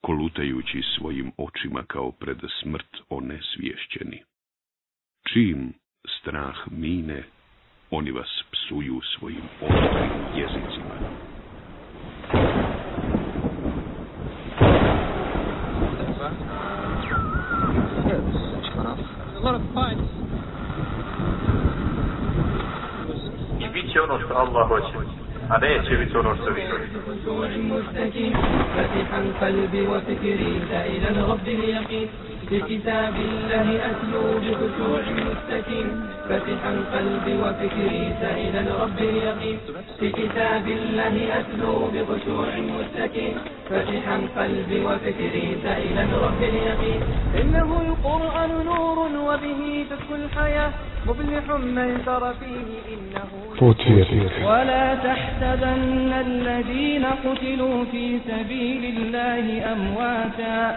kolutajući svojim očima kao pred smrt onesvješćeni. Čim strah mine, oni vas psuju svojim oštrim jezicima. I bit će ono što Allah hoće a neće biti ono što vi فتحا قلبي وفكري سائلا رب اليقين بكتاب الله أتلو بخشوع مستكين فتحا قلبي وفكري سائلا رب اليقين. بكتاب الله أتلو بخشوع مستكين فتحا قلبي وفكري سائلا رب اليقين. إنه القرآن نور وبه تسكو الحياة. مفلح من سر فيه إنه ولا تحسبن الذين قتلوا في سبيل الله أمواتا.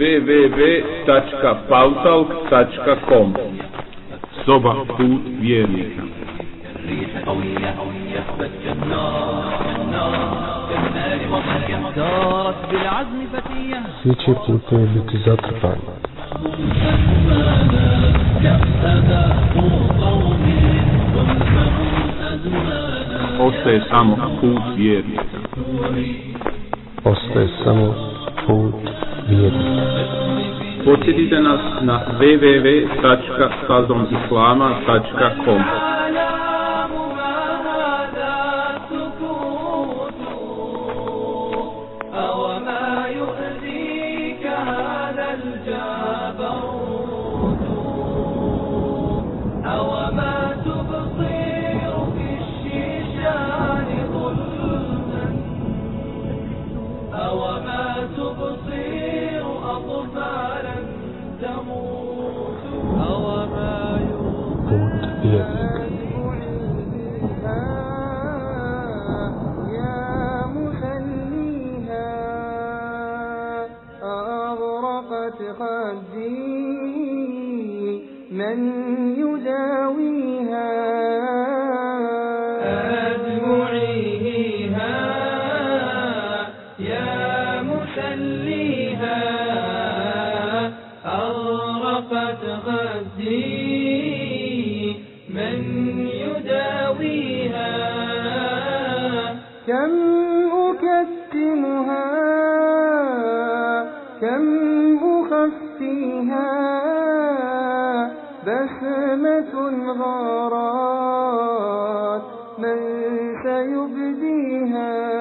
www.pautalk.com Soba put vjernika Svi će putevi biti zatrpani. Ostaje samo put vjernika. Ostaje samo put vjernika. Posjetite nas na www.stazomislama.com فيها بسمة غارات من سيبديها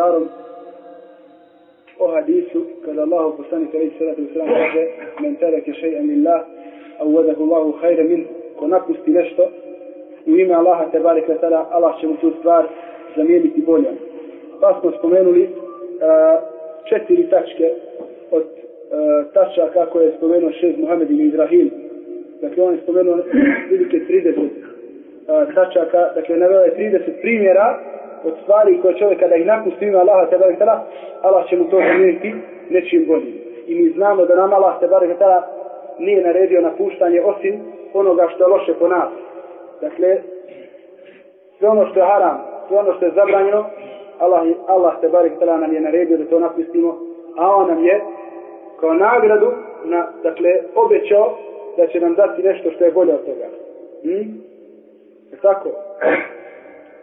komentarom o hadisu, kada Allah poslanik alaihi sallatu wasallam kaže men tereke še'an lillah, awadahu Allahu hajra min, ko napusti nešto, u ime Allaha te barek wa ta'ala, Allah će mu tu stvar zamijeniti boljom. Pa smo spomenuli uh, četiri tačke od uh, tačaka koje je spomenuo šest Muhammed ibn Ibrahim. Dakle, on je spomenuo vidike 30 uh, tačaka, dakle, navela je 30 primjera od stvari koje čovjek kada ih napusti ima Allaha te barek tala, Allah će mu to zamijeniti nečim boljim. I mi znamo da nam Allah te barek tala nije naredio napuštanje osim onoga što je loše po nas. Dakle, sve ono što je haram, sve ono što je zabranjeno, Allah, Allah te barek tala nam je naredio da to napustimo, a on nam je kao nagradu, na, dakle, obećao da će nam dati nešto što je bolje od toga. Hm? Je tako?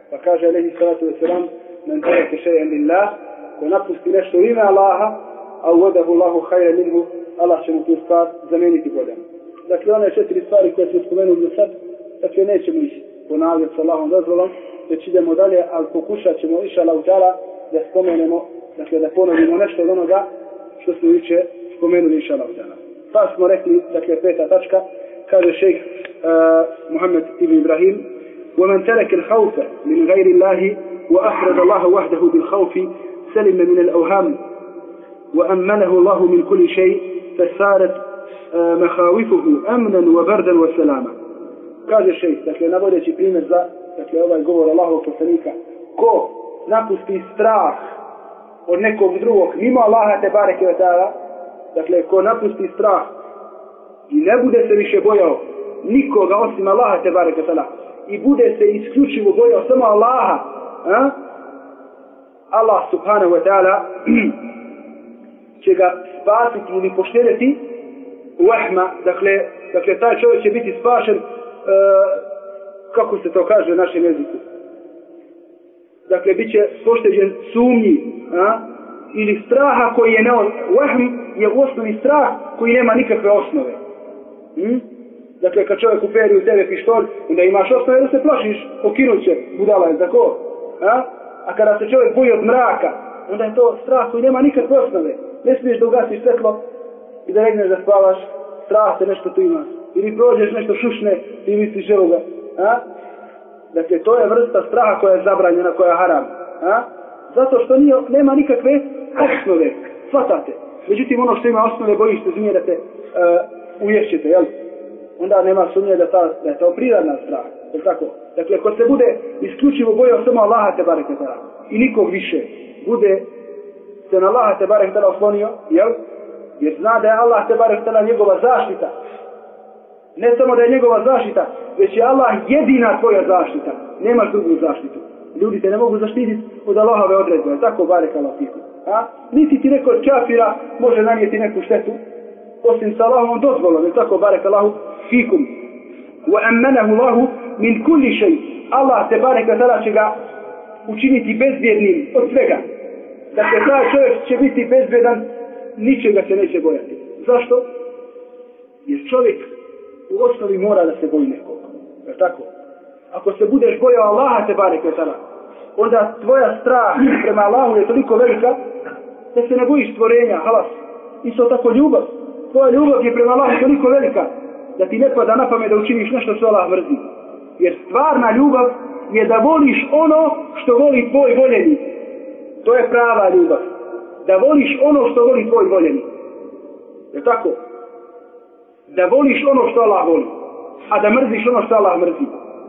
Pa kaže Alehi salatu wa salam, men tereke še'en lillah, ko napusti nešto ime Allaha, a uvodahu Allahu hajre minhu, Allah će mu tu stvar zameniti boljom. Dakle, one četiri stvari koje smo spomenuli do sad, dakle, nećemo ih ponavljati sa Allahom dozvolom, već idemo dalje, ali pokušat ćemo, iša lautala da spomenemo, dakle, da ponovimo nešto od onoga što smo juče spomenuli, iša lautala. Pa smo rekli, dakle, peta tačka, kaže šejh uh, Muhammed ibn Ibrahim, ومن ترك الخوف من غير الله وأفرد الله وحده بالخوف سلم من الأوهام وأمنه الله من كل شيء فصارت مخاوفه أمنا وبردا وسلاما kaže šejh, dakle navodeći primjer za dakle ovaj govor Allahovog poslanika ko napusti strah od nekog drugog mimo Allaha te bareke ve taala dakle ko napusti strah i ne bude se više bojao nikoga osim Allaha te bareke taala i bude se isključivo bojao samo Allaha, a? Allah subhanahu wa ta'ala će ga spasiti ili poštediti vahma, dakle, dakle taj čovjek će biti spašen uh, kako se to kaže u našem jeziku. Dakle, bit će pošteđen sumnji a? ili straha koji je ne, wahm je u osnovi strah koji nema nikakve osnove. Hm? Dakle, kad čovjek uperi u tebe pištolj, onda imaš osnovu jer se plašiš, pokinut će, budala je, tako? A? A kada se čovjek boji od mraka, onda je to strah koji nema nikakve osnove. Ne smiješ da ugasiš svetlo i da regneš da spavaš, strah te nešto tu ima. Ili prođeš nešto šušne i misliš evo ga. A? Dakle, to je vrsta straha koja je zabranjena, koja je haram. A? Zato što nije, nema nikakve osnove. Svatate. Međutim, ono što ima osnove, bojiš se zmije da te uh, e, uješćete, jel? Onda nema sumnje da, ta, da je to prirodna strah. Je tako? Dakle, ko se bude isključivo bojao samo Allaha te barek tada i nikog više, bude se na Allaha te barek tada oslonio, jel? Jer zna da je Allah te barek tada njegova zaštita. Ne samo da je njegova zaštita, već je Allah jedina tvoja zaštita. Nemaš drugu zaštitu. Ljudi te ne mogu zaštititi od Allahove odredbe. Je tako barek Allah tiku? A? Niti ti neko od kafira može nanijeti neku štetu, osim sa Allahovom dozvolom. Je tako barek Allahu fikum wa amanahu Allahu min kulli shay Allah te barek tada će ga učiniti bezbjednim od svega dakle taj čovjek će biti bezbjedan ničega se neće bojati zašto? jer čovjek u osnovi mora da se boji nekog je tako? ako se budeš bojao Allaha te barek tada onda tvoja strah prema Allahu je toliko velika da se ne bojiš stvorenja halas isto tako ljubav tvoja ljubav je prema Allahu toliko velika da ti ne pada na pamet da učiniš nešto što Allah mrzi. Jer stvarna ljubav je da voliš ono što voli tvoj voljeni. To je prava ljubav. Da voliš ono što voli tvoj voljeni. Je tako? Da voliš ono što Allah voli. A da mrziš ono što Allah mrzi.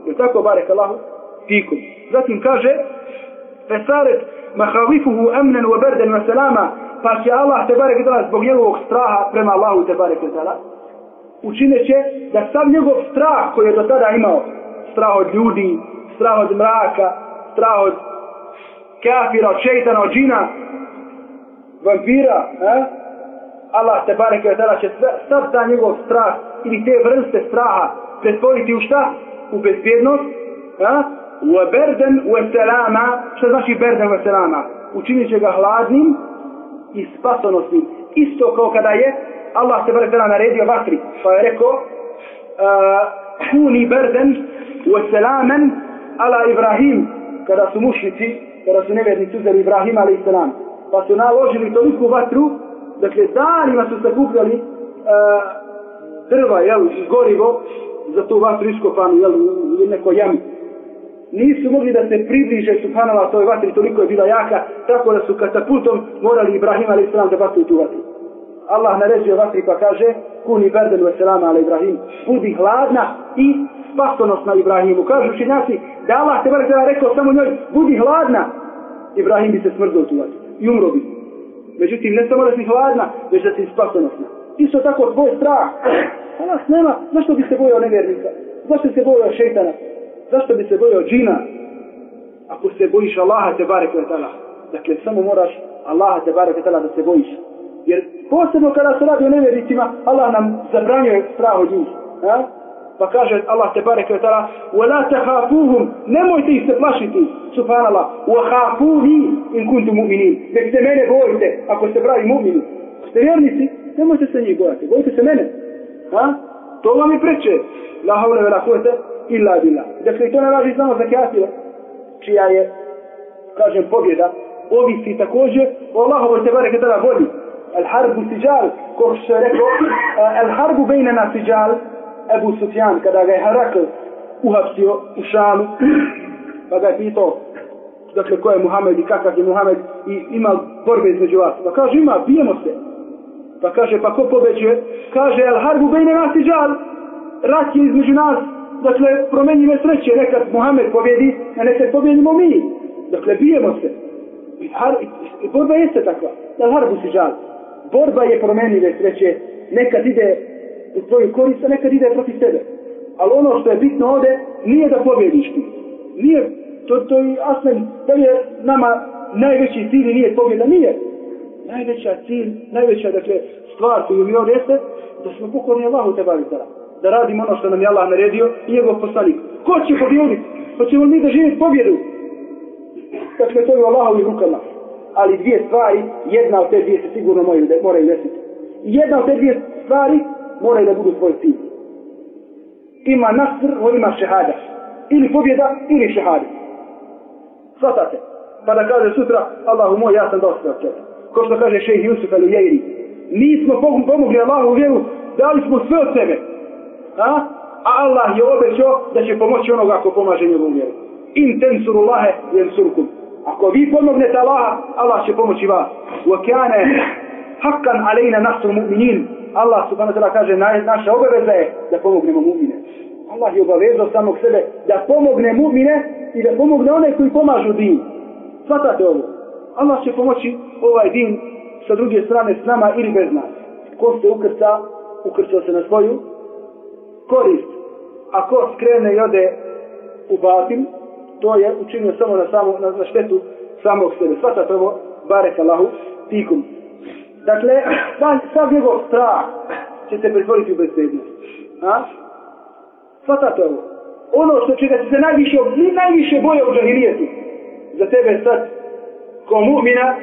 Je tako, barek Allahu? Fikum. Zatim kaže, Fesaret mahavifuhu amnen u berden wa salama, pa će Allah te barek dala zbog njegovog straha prema Allahu te barek dala učinit će da sav njegov strah koji je do tada imao, strah od ljudi, strah od mraka, strah od kafira, od šeitana, od džina, vampira, eh? Allah te bareke tada će sve, sav ta njegov strah ili te vrste straha pretvoriti u šta? U bezbjednost. eh? Wa berden wa eselama. što znači berden wa eselama? Učinit će ga hladnim i spasonosnim. Isto kao kada je Allah se bareke naredio vatri. Pa je rekao ah, kuni berden wa eselamen ala Ibrahim. Kada su mušnici, kada su nevjernici uzeli Ibrahim alaih selam. Pa su naložili toliku vatru dakle danima su sakupljali uh, drva, jel, gorivo za tu vatru iskopanu, jel, u neko jami. Nisu mogli da se približe subhanala toj vatri, toliko je bila jaka, tako da su katapultom morali Ibrahim a.s. islam da batu tu vatru. Allah naređuje vatri pa kaže kuni berden ve ala Ibrahim budi hladna i spasonosna Ibrahimu. Kažu učenjaci da Allah te vrta rekao samo njoj budi hladna Ibrahim bi se smrzao tu vatru i umro bi. Međutim, ne samo da si hladna, već da si spasonosna. Isto tako tvoj strah. Allah nema, zašto bi se bojao nevjernika? Zašto bi se bojao šeitana? Zašto bi se bojao džina? Ako se bojiš Allaha te barek ve tala. Dakle, samo moraš Allaha te barek ve tala da se bojiš. Jer posebno kada se radi o nevjernicima, Allah nam zabranjuje strah od njih. Ha? Pa kaže Allah te barek ve ta'ala وَلَا تَحَافُوهُمْ Nemojte ih se plašiti, subhanallah. وَحَافُوهِ in kuntu mu'minin. Nek se mene bojite, ako ste pravi mu'mini. Ste vjernici, nemojte se njih bojati. Bojite se mene. Ha? To vam je preče. La havle vela kuvete illa bila. Dakle, to ne važi samo za kjatile, čija je, kažem, pobjeda. Ovisi također o Allahovo te barek ve volji. El harbu siđal, ko što je rekao, eh, el harbu bejnena siđal, Ebu Sufjan, kada ga je Herakl uhapsio u Šamu, pa ga je pitao, dakle, ko je Muhammed i kakav je Muhammed i ima borbe između vas. Pa kaže, ima, bijemo se. Pa kaže, pa ko pobeđuje? Kaže, el harbu bejne nas i žal, rat je između nas, dakle, promenjive sreće, nekad Muhammed pobjedi, a nekad pobjedimo mi. Dakle, bijemo se. I, har, i borba jeste takva. El harbu si žal. Borba je promenjive sreće, nekad ide u tvoju korist, a nekad ide protiv tebe. Ali ono što je bitno ovde, nije da pobjediš ti. Nije, to, to je asmen, da je nama najveći cilj nije pobjeda? Nije. Najveća cilj, najveća, dakle, stvar koju mi on jeste, da smo pokorni Allahu te bavi tada. Da radimo ono što nam je Allah naredio i njegov poslanik. Ko će pobjediti? Pa ćemo mi da živjeti pobjedu. Dakle, to je u Allahovi rukama. Ali dvije stvari, jedna od te dvije se sigurno moraju, moraju desiti. Jedna od te dvije stvari moraju da budu svoj cilj. Ima nasr, o ima šehada. Ili pobjeda, ili šehada. Svatate. Pa da kaže sutra, Allahu moj, ja sam dosta od tebe. Ko što kaže šejh Jusuf ali Jejri. Nismo pomogli Allahu u vjeru, dali smo sve od sebe. A? A Allah je obećao da će pomoći onoga ako pomaže njegovu vjeru. In tensurullahe jensurkum. Ako vi pomognete Allaha, Allah će pomoći vas. Wa kane hakkan alejna nasru mu'minin. Allah subhanahu wa ta'ala kaže naša obaveza je da pomognemo mu'mine. Allah je obavezao samog sebe da pomogne mu'mine i da pomogne one koji pomažu din. Svatate ovo. Allah će pomoći ovaj din sa druge strane s nama ili bez nas. Ko se ukrca, ukrcao se na svoju korist. A ko skrene i ode u batim, to je učinio samo na, samo, na, na štetu samog sebe. Svatate ovo, barek Allahu, tikum. Dakle, sav njegov strah će se pretvoriti u bezbednost. A? Svatate ovo. Ono što će da se najviše, najviše boje u džahilijetu, za tebe sad, ko mu'mina,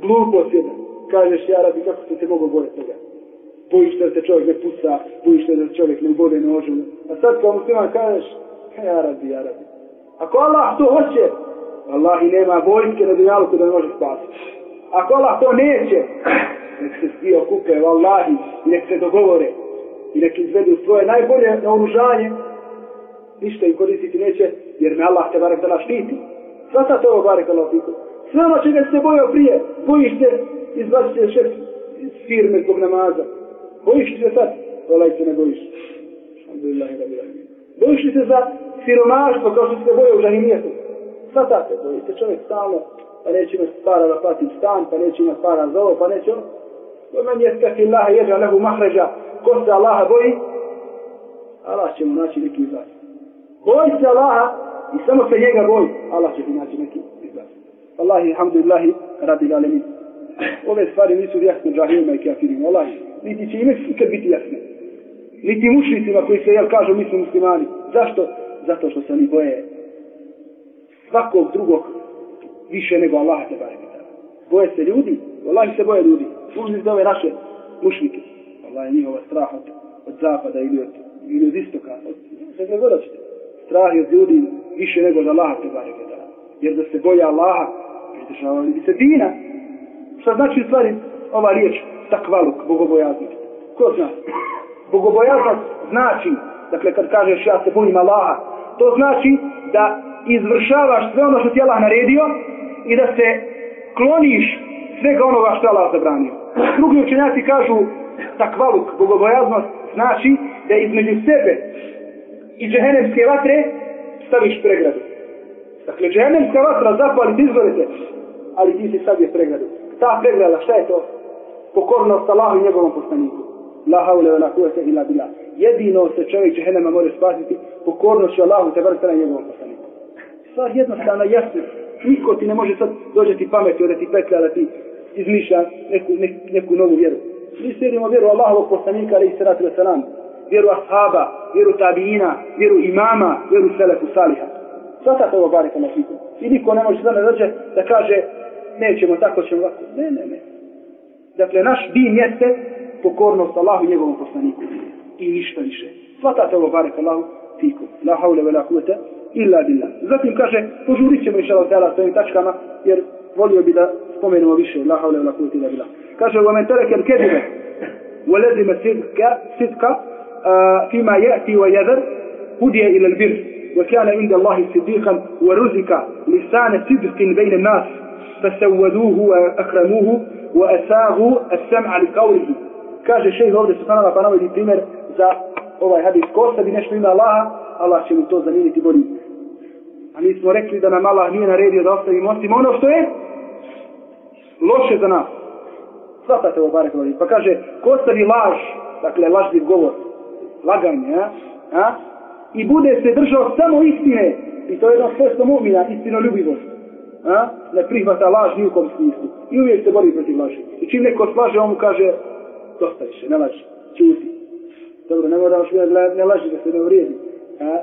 glupo sjeda. Kažeš, ja rabi, kako se te mogu bojati toga? Bojiš da se čovjek ne puca, bojiš da se čovjek ne ubode nožom. A sad kao musliman kažeš, ja rabi, ja rabi. Ako Allah to hoće, Allah i nema vojske na dunjalu da ne može spasiti. Ako Allah to neće, nek se svi okupe, vallahi, i nek se dogovore, i nek izvedu svoje najbolje na oružanje, ništa im koristiti neće, jer me Allah te barem da štiti. Svata to ovo bare Allah fiku. Sve ono čega se bojao prije, bojiš se, izbacit se šef iz firme zbog namaza. Bojiš se sad? Volaj se ne bojiš. Alhamdulillah, bojiš se za siromaštvo kao što se bojao u žahimijetu. Svata se, bojiš se čovjek stalno pa neće imati para da platim stan, pa neće imati para za ovo, pa neće ono. To meni je skaki Allaha jeđa lehu mahređa, ko se Allaha boji, Allah će mu naći neki izlaz. Boj se Allaha i samo se njega boj, Allah će ti naći neki izlaz. Allahi, alhamdulillahi, radi galemin. ove stvari nisu jasne džahilima i kafirima, Allah, niti će im ikad biti jasne. Niti mušnicima koji se, jel, kažu, mi smo muslimani. Zašto? Zato što se oni boje svakog drugog više nego Allaha te barem. Boje se ljudi, Allah se boje ljudi. Uzmite ove naše mušnike. Allah je njihova strah od, od zapada ili od, ili od istoka. Od, sve god ćete. Strah je od ljudi više nego od Allaha te barek. Jer da se boje Allaha, pridržavali bi se dina. Šta znači u stvari ova riječ takvaluk, bogobojaznost? Ko zna? Bogobojaznost znači, dakle kad kažeš ja se bojim Allaha, to znači da izvršavaš sve ono što ti Allah naredio i da se kloniš svega onoga što Allah zabranio. Drugi učenjaci kažu takvaluk, bogobojaznost, znači da između sebe i džehennemske vatre staviš pregradu. Dakle, džehennemska vatra zapali ti izgledete, ali ti si stavio pregradu. Ta pregrada, šta je to? Pokornost Allahu i njegovom poslaniku. La haule ve la kuvete illa billah. Jedino se čovjek džehennema može spasiti pokornošću Allahu te vrstana i njegovom poslaniku. Stvar jednostavno jasna. Niko ti ne može sad dođeti pameti da ti petlja, da ti izmišlja neku, neku, neku novu vjeru. Mi slijedimo vjeru Allahovog poslanika, ali i salatu wa salam vjeru ashaba, vjeru tabijina, vjeru imama, vjeru selefu saliha. Svatate ovo barika na svijetu. I niko ne može sada dođe da kaže nećemo tako, ćemo ovako. Ne, ne, ne. Dakle, naš din jeste pokornost Allahu i njegovom poslaniku. I ništa više. Svatate ovo barika Allahu fikum. La haule ve la kuvete illa billah. Zatim kaže, požurit ćemo inša Allah s ovim tačkama, jer volio bi da spomenemo više. La haule ve la kuvete illa billah. Kaže, ومن ترك الكذب ولزم الصدق صدق فيما يأتي ويذر هدي إلى البر وكان عند الله صديقا ورزق لسان صدق بين الناس فسودوه وأكرموه وأساغوا السمع لقوله kaže šejh ovdje subhanallah pa navodi primjer za ovaj hadis ko bi nešto ima Allaha Allah će mu to zamijeniti borim a mi smo rekli da nam Allah nije naredio da ostavimo osim ono što je loše za nas Svatate ovo barek Pa kaže, ko stavi laž, dakle lažni govor, laganje, a? a? I bude se držao samo istine, i to je jedno svojstvo mu'mina, istino ljubivost. A? Ne prihvata laž ni u kom smislu. I uvijek se bori protiv laži. I čim neko slaže, on mu kaže, dosta više, ne laži, čuti. Dobro, ne moraš vidjeti, ne laži da se ne uvrijedi. A?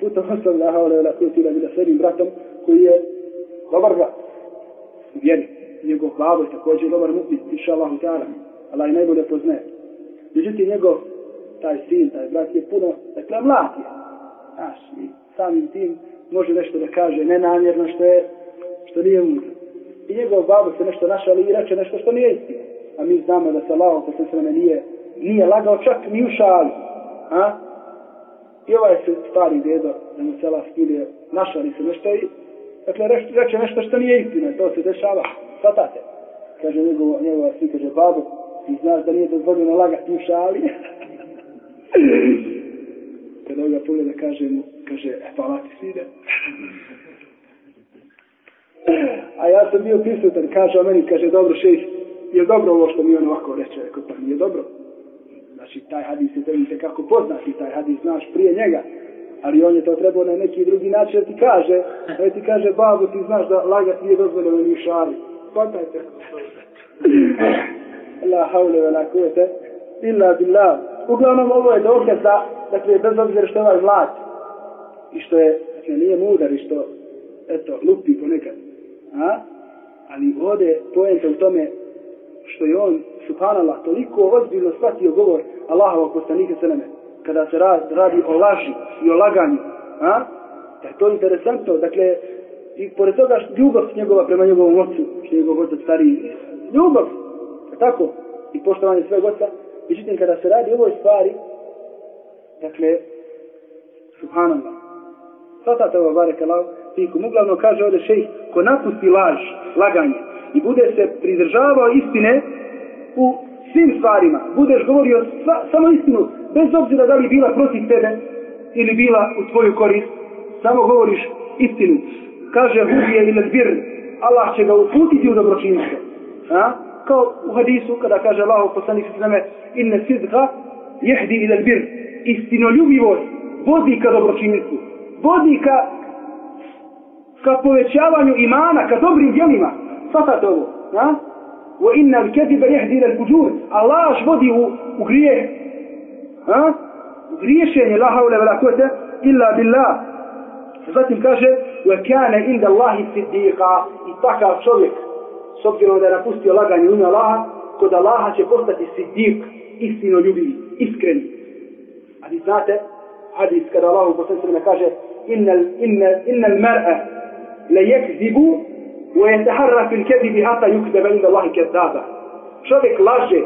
Puta osam laha, haole ole, koji ti da bila bratom, koji je dobar brat. Vjeri njegov babo je također dobar mu'min, inša Allahu ta'ala. Allah je najbolje poznaje. Međutim, njegov, taj sin, taj brat je puno, dakle, mlad je. Znaš, i samim tim može nešto da kaže nenamjerno što je, što nije mudro. I njegov babo se nešto našao i reče nešto što nije istina. A mi znamo da se Allah, ko se sveme nije, nije lagao čak ni u šali. A? I ovaj se stari dedo, da mu se Allah skilje, našali se nešto i, dakle, reče nešto što nije istina, to se dešava. Svatate? Kaže njegova, njegova sin, kaže, babo, ti znaš da nije dozvoljeno lagati u šali? Kada ga pogleda, kaže mu, kaže, e, pa hvala ti sine. A ja sam bio prisutan, kaže o meni, kaže, dobro šejh, je dobro ovo što mi on ovako reče, rekao, pa nije dobro. Znači, taj hadis je tebi kako poznati, taj hadis znaš prije njega, ali on je to trebao na neki drugi način da ti kaže, da ti kaže, babo, ti znaš da lagat nije dozvoljeno ni u šali shvatajte. La haule ve la kuvete illa billah. Uglavnom ovo je dokaz da, dakle, bez obzira što je ovaj vlad i što je, dakle, nije mudar i što, eto, lupi ponekad. A? Ali ovdje pojenta u tome što je on, subhanallah, toliko ozbiljno shvatio govor Allahovog poslanika sa. Kada se radi o laži i o laganju. A? Da je to interesantno. Dakle, i pored toga što ljubav njegova prema njegovom ocu, što je njegov otac stariji, ljubav, tako, i poštovanje sveg oca, međutim kada se radi o ovoj stvari, dakle, subhanallah, svatate ovo bare kalau, fikum, uglavnom kaže ovdje šejh, ko napusti laž, laganje, i bude se pridržavao istine u svim stvarima, budeš govorio sva, samo istinu, bez obzira da li bila protiv tebe, ili bila u tvoju korist, samo govoriš istinu, kaže hudije ili zbir, Allah će ga uputiti u dobročinstvo. A? Kao u hadisu kada kaže Allah u poslanih sveme, إن الصدق يهدي إلى البر. استنوليوبي بوز بوزي كدبرشينيسكو بوزي ك كبوليتشاوانيو إيمانا كدبرين ديانيما فقط هو ها وإن الكذب يهدي إلى الفجور الله أشبدي وغريه ها غريش يعني لا حول ولا قوة إلا بالله Zatim kaže, وكان عند الله صديقا i takav čovjek, s obzirom da je napustio laganje u ime Allaha, kod Allaha će postati siddiq, istino ljubivi, iskreni. Ali znate, hadis kada Allah posljed sveme kaže innal, innal, innal mar'a la jekzibu wa jeteharra fil kezibi hata yukdeba inda Allahi kezdaba. Čovjek laže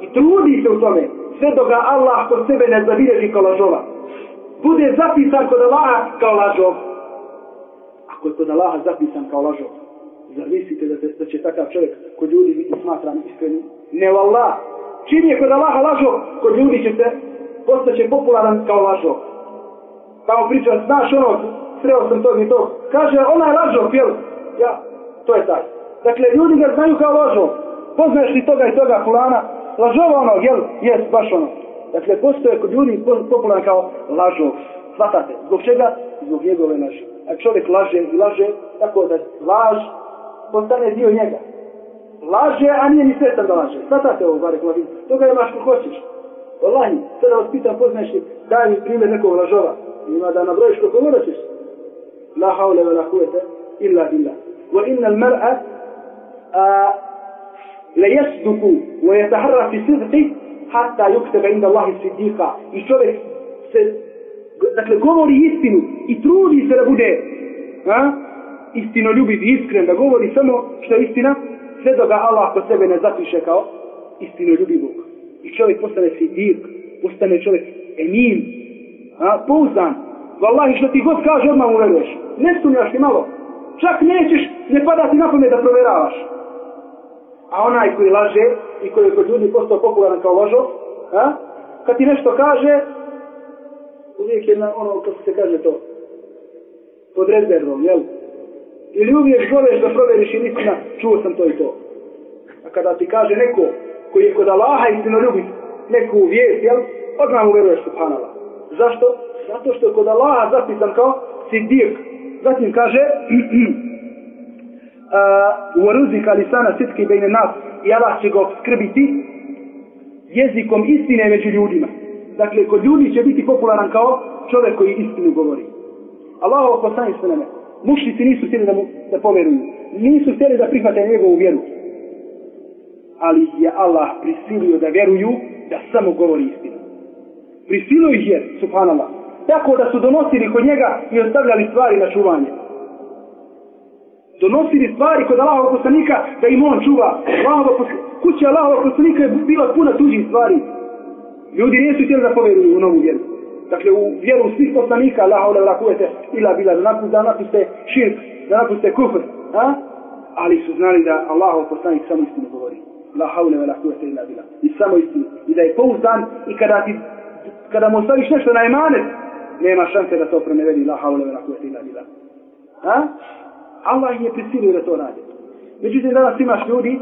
i trudi se u tome sve dok ga Allah kod sebe ne zabireži kao lažova. Bude zapisan kod Allaha kao lažov. Ako je kod Allaha zapisan kao lažov, zar mislite da, se, da će takav čovjek kod ljudi biti smatran iskreni? Ne, Allah, čim je kod Allaha lažo, kod ljudi će se postaće popularan kao lažo. tamo priča znaš ono sreo sam tog i tog kaže ona je lažo, jel ja to je taj. Dakle, ljudi ga znaju kao lažo. Poznaješ li toga i toga fulana? Lažova ono, jel? Jes, baš ono. Dakle, postoje kod ljudi popularan kao lažo. Svatate. Zbog čega? Zbog njegove laži. A čovjek laže i laže, tako da laž postane dio njega laže, a nije ni svjestan da laže. Sada te ovo, barek, lovim. Toga imaš ko hoćeš. Olani, sada vas pitan, poznaš li, daj mi primjer nekog lažova. Ima da nabrojiš koliko god ćeš. La haule, la kuvete illa billah. Wa inna mar'a la le jesduku, wa je fi sidqi, hatta yukteba inda Allahi sidiqa. I čovjek se, dakle, govori istinu i trudi se da bude, ha? istinoljubiv iskren, da govori samo što je istina, sve dok ga Allah kod sebe ne zapiše kao istinoljubivog i čovjek postane sidik postane čovjek emin a, pouzdan Wallahi što ti god kaže odmah mu veruješ ne sumnjaš ni malo čak nećeš ne pada ti na pamet da provjeravaš. A onaj koji laže i koji je kod ljudi postao popularan kao lažo, a? kad ti nešto kaže, uvijek je na ono, kako se kaže to, pod rezervom, jel? Ili uvijek zoveš da provjeriš i istina, čuo sam to i to. A kada ti kaže neko koji je kod Allaha istino ljubi neku vijest, jel? Odmah mu veruješ subhanala. Zašto? Zato što je kod Allaha zapisan kao sidik. Zatim kaže, ورزق لسان صدق بين الناس i Allah će ga obskrbiti jezikom istine među ljudima. Dakle, kod ljudi će biti popularan kao čovjek koji istinu govori. Allah ovo poslani sve neme. Mušnici nisu htjeli da, mu, da poveruju. Nisu htjeli da prihvate njegovu vjeru. Ali je Allah prisilio da vjeruju da samo govori istinu. Prisilio ih je, subhanallah. Tako da su donosili kod njega i ostavljali stvari na čuvanje donosili stvari kod Allahovog poslanika da im on čuva. Allahova, kuća Allahovog poslanika je bila puna tuđih stvari. Ljudi nisu htjeli da poveruju u novu vjeru. Dakle, u vjeru svih poslanika Allahov da kuvete ila bila da napuste, da napuste širk, da napuste kufr. A? Ali su znali da Allahov poslanik samo istinu govori. La haule ve la kuvete ila bila. I samo istinu. I da je pouzdan i kada ti kada mu ostaviš nešto na emanet, nema šanse da to promevedi la haule ve la kuvete ila bila. Ha? Allah je prisilio da to radi. Međutim, danas imaš ljudi,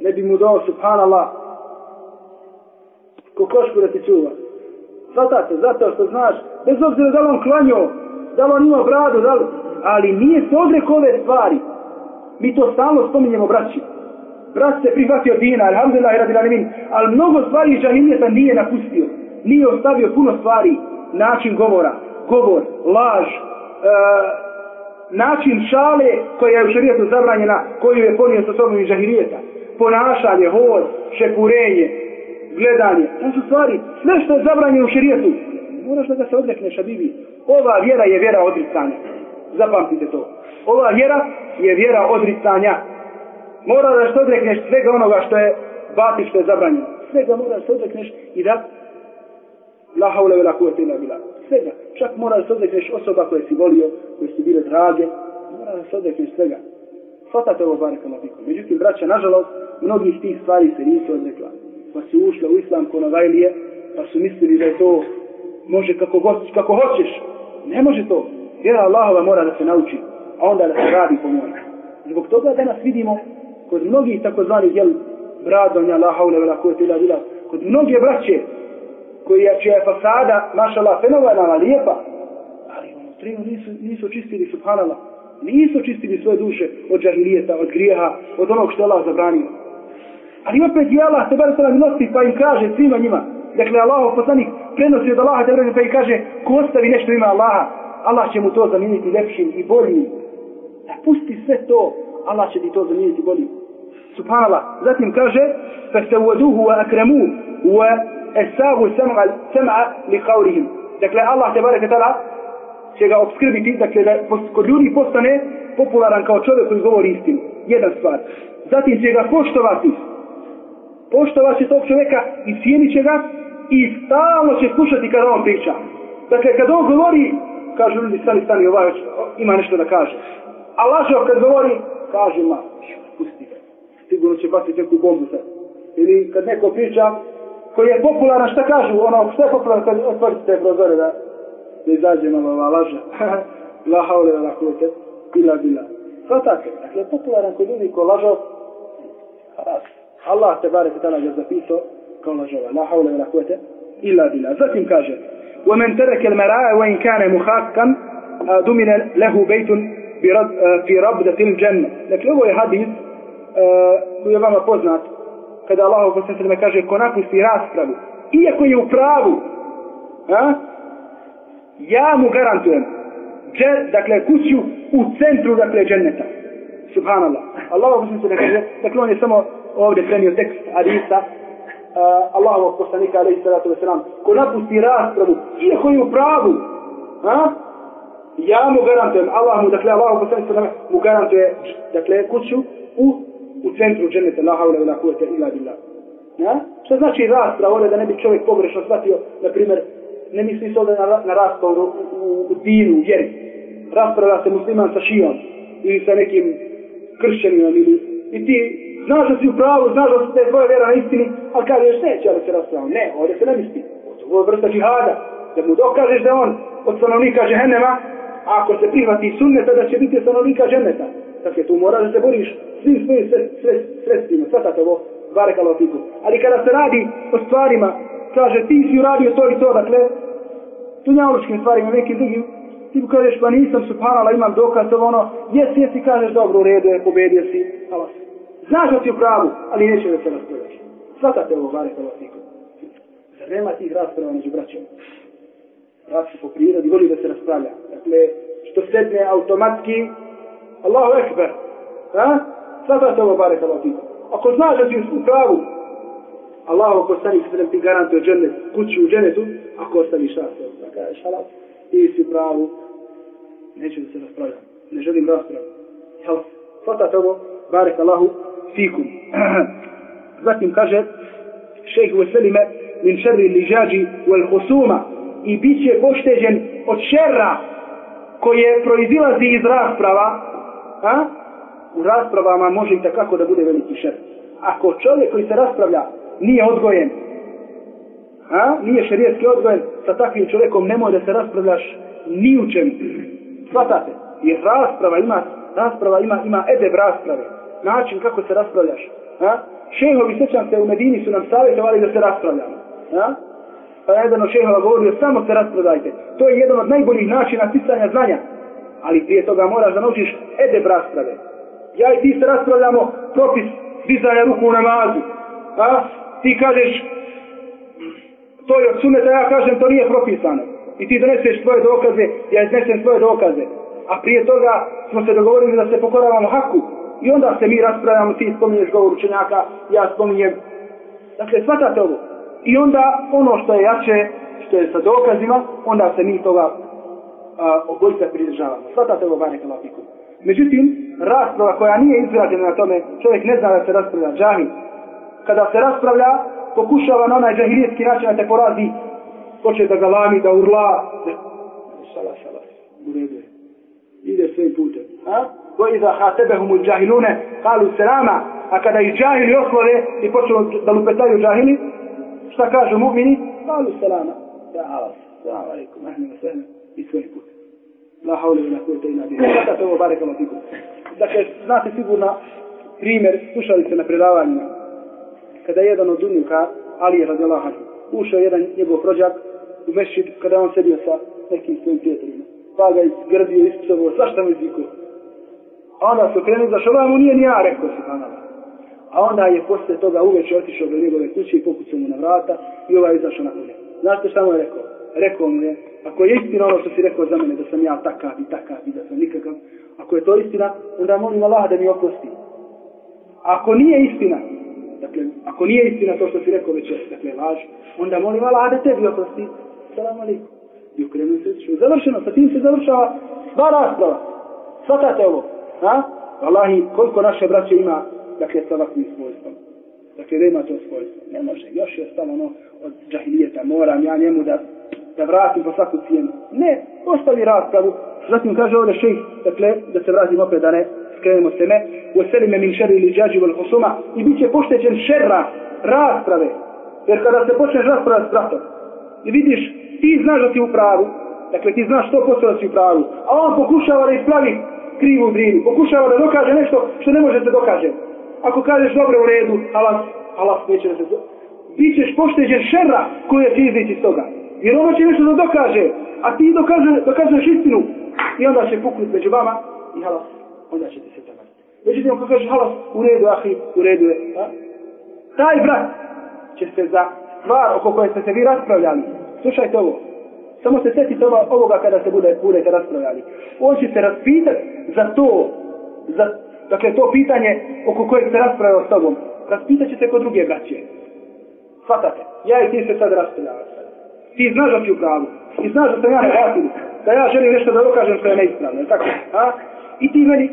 ne bi mu dao, subhanallah, ko košku da ti čuva. Svatate, zato što znaš, bez obzira da li on klanio, da li on imao bradu, da li, ali nije se odrek ove stvari. Mi to stalno spominjemo, braći. Brat se prihvatio dina, alhamdulillah, radi lanimin, ali mnogo stvari džahilijeta nije napustio. Nije ostavio puno stvari, način govora, govor, laž, uh, način šale koja je u šarijetu zabranjena, koju je ponio sa sobom iz džahilijeta. Ponašanje, hod, šekurenje, gledanje. To su stvari, sve što je zabranjeno u širijetu, Moraš da se odrekneš, a bibi. Ova vjera je vjera odricanja. Zapamtite to. Ova vjera je vjera odricanja. Mora da se odrekneš svega onoga što je bati, što je zabranjeno. Svega mora da se odrekneš i da la haule vela kuvete ila bila. Svega. Čak mora da se odrekneš osoba koje si volio, koje si bile drage. Mora da se odrekneš svega. Svatate ovo bareka. Međutim, braća, nažalost, mnogih tih stvari se nisu odrekla. Pa su ušle u islam ko navajlije, pa su mislili da je to može kako, go, kako hoćeš. Ne može to. Vjera Allahova mora da se nauči, a onda da se radi po njoj. Zbog toga danas vidimo kod mnogih takozvanih jel, bradonja, la haule, vela, koje te bila, kod mnoge braće, koji je, čija je fasada, mašala, fenomenalna, lijepa, ali unutriju nisu, nisu čistili, subhanallah, nisu čistili svoje duše od džahlijeta, od grijeha, od onog što Allah zabranio. Ali opet je Allah te bar sada milosti pa im kaže svima njima. Dakle, Allah poslanik prenosi od Allaha te bar pa im kaže ko ostavi nešto ima Allaha, Allah će mu to zamijeniti lepšim i boljim. Da pusti sve to, Allah će ti to zamijeniti boljim. Subhanallah. Zatim kaže, فَسَوَّدُوهُ وَأَكْرَمُوهُ وَأَسَاغُوا سَمْعَ لِقَوْرِهِمْ Dakle, Allah te bareke tala će ga obskrbiti, dakle, da kod ljudi postane popularan kao čovjek koji govori istinu. Jedna stvar. Zatim će ga poštovati. Poštovat će tog čovjeka i cijenit će ga i stalno će slušati kada on priča. Dakle, kad on govori, kažu ljudi, stani, stani, ovaj ima nešto da kaže. A lažo kad govori, kaže, ma, pusti ga. Sigurno će baciti neku bombu sad. Ili kad neko priča, koji je popularan, šta kažu, ono, što je popularan kad otvorite te prozore da, da izađe malo ova laža. La haule, la kuvete, bila, bila. Sva tako, dakle, popularan kod ljudi ko lažo, Allah te bare tada ga zapisao kao lažova. La haule, la kuvete, illa bila. Zatim kaže, ومن ترك المراء وإن كان محاقا دمن له بيت في ربدة الجنة لكن ovo je hadis koji je vama poznat kada Allah poslanik kaže ko napusti raspravu iako je u pravu a, ja mu garantujem dže, dakle kuću u centru dakle dženneta subhanallah Allah poslanik kaže dakle on je samo ovdje prenio tekst hadisa eh, uh, Allahovog poslanika alaihi salatu wasalam ko napusti raspravu iako je u pravu a, ja mu garantujem Allah mu dakle Allahov poslanik mu garantuje dakle kuću u u centru dženeta la haule la kuvvete illa billah. Ja? što znači rasprava ovdje da ne bi čovjek pogrešno shvatio, na primjer, ne misli se ovdje na, na raspravu u, u, u dinu, u vjeri. Rasprava se musliman sa šijom ili sa nekim kršćaninom ili i ti znaš da si u pravu, znaš da je tvoja vjera na istini, ali kažeš neće da se rasprava. Ne, ovdje se ne misli. Ovo je vrsta džihada. Da mu dokažeš da on od stanovnika džehennema, a ako se prihvati sunneta da će biti stanovnika dženneta. Dakle, tu moraš da se boriš svim svojim sredstvima, svatate ovo, barek Allah. Ali kada se radi o stvarima, kaže ti si uradio to i to, dakle, tu njavoličkim stvarima, nekim drugim, ti mu kažeš, pa nisam, subhanala, imam dokaz, ovo ono, jesi, jesi, kažeš, dobro, u redu je, pobedio si, Allah. Znaš da si u pravu, ali neće da se raspravljaš. Svatate ovo, bare kao fiku. Zar nema tih rasprava među braćom? Brat po prirodi voli da se raspravlja. Dakle, što sedne automatski, Allahu ekber, ha? Svatate ovo bare kao ti. Ako znaš da si u pravu, Allah ako ostani se ti garantuje džennet, kuću u džennetu, ako ostani šta se, da kažeš halal, ti si u pravu, neću da se raspravljam, ne želim raspravu. Jel, svatate ovo, barek Allahu, fikum. Zatim kaže, šejh Veselime, min šerri liđađi wal husuma, i bit će pošteđen od šerra koje proizilazi iz rasprava, a? u raspravama može i takako da bude veliki šer. Ako čovjek koji se raspravlja nije odgojen, a? nije šerijetski odgojen, sa takvim čovjekom ne može da se raspravljaš ni u čem. Svatate, jer rasprava ima, rasprava ima, ima edeb rasprave. Način kako se raspravljaš. A? Šehovi, sjećam se, u Medini su nam savjetovali da se raspravljamo. A? Pa jedan od šehova govorio, samo se raspravljajte. To je jedan od najboljih načina sticanja znanja. Ali prije toga moraš da naučiš edeb rasprave ja i ti se raspravljamo propis dizanja ruku u namazu. A? Ti kažeš, to je od suneta, ja kažem, to nije propisano. I ti doneseš svoje dokaze, ja iznesem svoje dokaze. A prije toga smo se dogovorili da se pokoravamo haku. I onda se mi raspravljamo, ti spominješ govor učenjaka, ja spominjem. Dakle, shvatate ovo. I onda ono što je jače, što je sa dokazima, onda se mi toga obojica pridržavamo. Shvatate ovo, Bane Kalafiku. Međutim, rasprava koja nije izgrađena na tome, čovjek ne zna da se raspravlja, džahil. Kada se raspravlja, pokušava na onaj džahilijetski način da te porazi, hoće da ga lami, da urla, da... Šala, šala, u redu je. Ide sve putem. A? Ko iza hatebehum al-jahiluna qalu selama, a kada ih džahili oslove i počnu da lupetaju džahili, šta kažu mu'mini? qalu selama. Ja, alas, salam alaikum, ahmi wa sallam, i svoj put. la haule ila kuvvete illa billah. Sada ovo bare fikum. Dakle, znate sigurno primjer, slušali ste na predavanjima, kada je jedan od unuka Ali je radijallahu anhu, ušao jedan njegov prođak u mešćid kada on sedio sa nekim svojim prijateljima. Pa ga izgrdio, ispsovo, svašta mu izvikuo. A onda su krenuli za šalama, mu nije ni ja rekao se. A onda je posle toga uveče otišao do njegove kuće i pokucao mu na vrata i ovaj izašao na kune. Znate šta mu je rekao? Rekao mu je, ako je istina ono što si rekao za mene, da sam ja takav i takav i da sam nikakav, ako je to istina, onda molim Allah da mi oprosti. Ako nije istina, dakle, ako nije istina to što si rekao već, dakle, laž, onda molim Allah da tebi oprosti. Salam alaikum. I ukrenuo se, završeno, sa tim se završava sva rasprava. Svatate ovo, ha? Allahi, koliko naše braće ima, dakle, sa ovakvim svojstvom. Dakle, da ima to svojstvo. Ne može, još je ostalo ono od džahilijeta, moram ja njemu da, da vratim po svaku cijenu. Ne, ostavi raspravu. Zatim kaže ovdje šejh, dakle, da se vratim opet da ne skrenemo se me, u selime min šeri ili džađi vol husuma i bit će pošteđen šerra rasprave. Jer kada se počneš raspravati s bratom i vidiš, ti znaš da si u pravu, dakle ti znaš što posto da si u pravu, a on pokušava da ispravi krivu drinu, pokušava da dokaže nešto što ne može se dokaže. Ako kažeš dobro u redu, alas, alas neće da se do... Bićeš pošteđen šerra koje će izići iz toga. Jer ono će nešto da dokaže, a ti dokaže, dokažeš istinu. I onda će puknut među vama i halas, onda će ti se to naći. Međutim, ako kažeš halas, u redu, ahi, u redu je. A? Taj brat će se za stvar oko koje ste se vi raspravljali. Slušajte ovo. Samo se setite ovoga kada se bude, budete raspravljali. On će se raspitati za to, za, dakle, to pitanje oko kojeg se raspravljao s tobom. Raspitat će se kod druge braće. Svatate. Ja i ti se sad raspravljamo. Ti znaš da si u pravu. Ti znaš da sam ja negativ. Da ja želim nešto da dokažem što je neispravno. Tako? A? I ti meni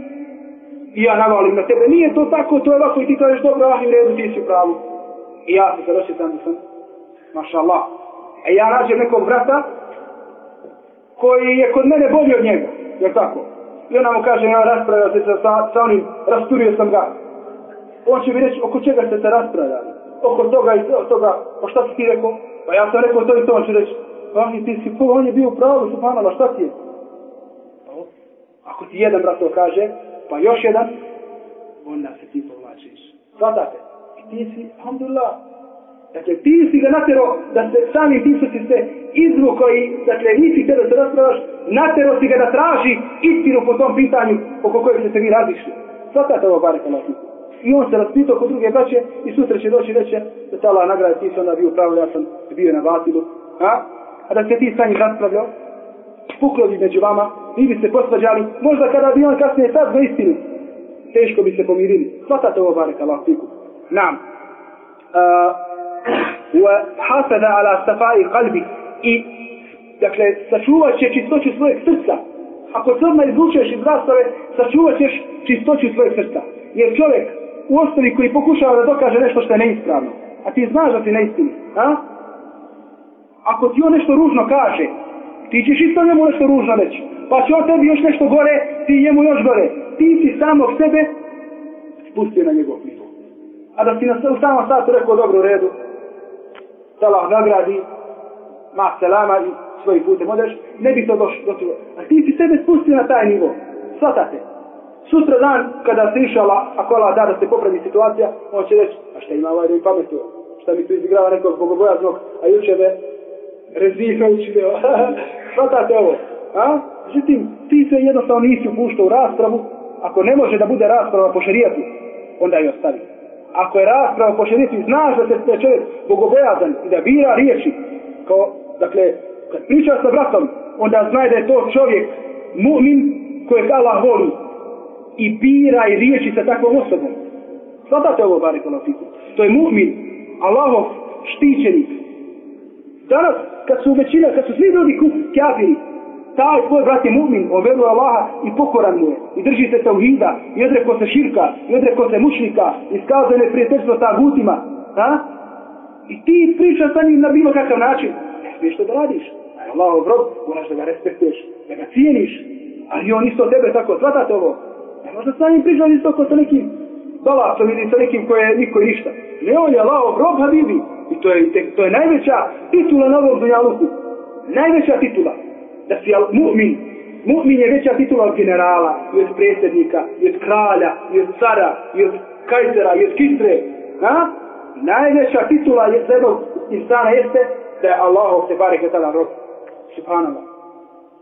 i ja navalim na tebe. Nije to tako, to je ovako i ti kažeš dobro, ah, u redu, ti si u pravu. I ja se dosjetan da sam, maša Allah. A e, ja nađem nekog brata koji je kod mene bolji od njega. Je tako? I ona mu kaže, ja raspravljao se sa, sa onim, rasturio sam ga. On će mi reći, oko čega ste se raspravljali? Oko toga i toga, pa šta si ti rekao? Pa ja sam rekao to i to, on će reći, pa ti si ko, on je bio u pravu, šta ti je? Pa, ako ti jedan brat to kaže, pa još jedan, onda se ti povlačiš. Svatate? I ti si, alhamdulillah, Dakle, ti si ga natero da se sami ti su si se izvuko i, dakle, nisi te da se raspravaš, natero si ga da traži istinu po tom pitanju oko kojeg ste se vi razišli. Svatate ovo bare kalati. I on se raspitao kod druge braće i sutra će doći reće da te Allah nagrada ti se onda bio pravo, ja sam bio na vatilu. A? A da se ti sa njim raspravljao, puklo bi među vama, vi bi se posvađali, možda kada bi on kasnije sad za istinu, teško bi se pomirili. Svatate ovo bare kalati. Nam. Uh, وحافظ على صفاء قلبي i dakle sačuvat će čistoću svojeg srca ako se odmah izvučeš iz rastave sačuvat ćeš čistoću svojeg srca jer čovjek u osnovi koji pokušava da dokaže nešto što je neispravno a ti znaš da ti neistini a? ako ti on nešto ružno kaže ti ćeš isto njemu nešto ružno reći pa će on tebi još nešto gore ti njemu još gore ti si samog sebe spustio na njegov nivo a da si na, u samom satu rekao dobro u redu da Allah nagradi ma selama i svojim putem odeš, ne bi to došlo do toga. A ti si sebe spustio na taj nivo. Svatate. Sutra dan, kada se išala, ako Allah da da se popravi situacija, on će reći, a šta ima ovaj da mi pametio? Šta mi tu izigrava nekog bogobojaznog, a juče me rezika učinio. Svatate ovo. A? Međutim, ti se jednostavno nisi upuštao u raspravu, ako ne može da bude rasprava po šarijatu, onda je ostavi ako je rasprava po šerijetu znaš da se da čovjek bogobojazan i da bira riječi, kao, dakle, kad priča sa bratom, onda znaj da je to čovjek mu'min kojeg Allah voli i bira i riječi sa takvom osobom. Svatate ovo, bare kolafiku. To je mu'min, Allahov štićenik. Danas, kad su većina, kad su svi ljudi kafiri, taj tvoj brat je mu'min, on veruje Allaha i pokoran mu je. I drži se tauhida, i odreko se širka, i odreko se mušnika, i skazane prijateljstvo sa gutima. Ha? I ti priča sa njim na bilo kakav način. Ne smiješ to da radiš. A je Allahov rob, moraš da ga respektuješ, da ga cijeniš. Ali on isto tebe tako, svatate ovo. Ne možda sa njim pričati isto ko sa nekim balacom ili sa nekim koje je niko ništa. Ne, on je Allahov rob, Habibi. I to je, to je najveća titula na ovom dunjaluku. Najveća titula da si al mu'min. Mu'min je veća titula od generala, i od predsjednika, i od kralja, i od cara, i od kajzera, i od kistre. Ha? Najveća titula je za jednog insana jeste da je Allahov se bare tada rob. Subhanallah.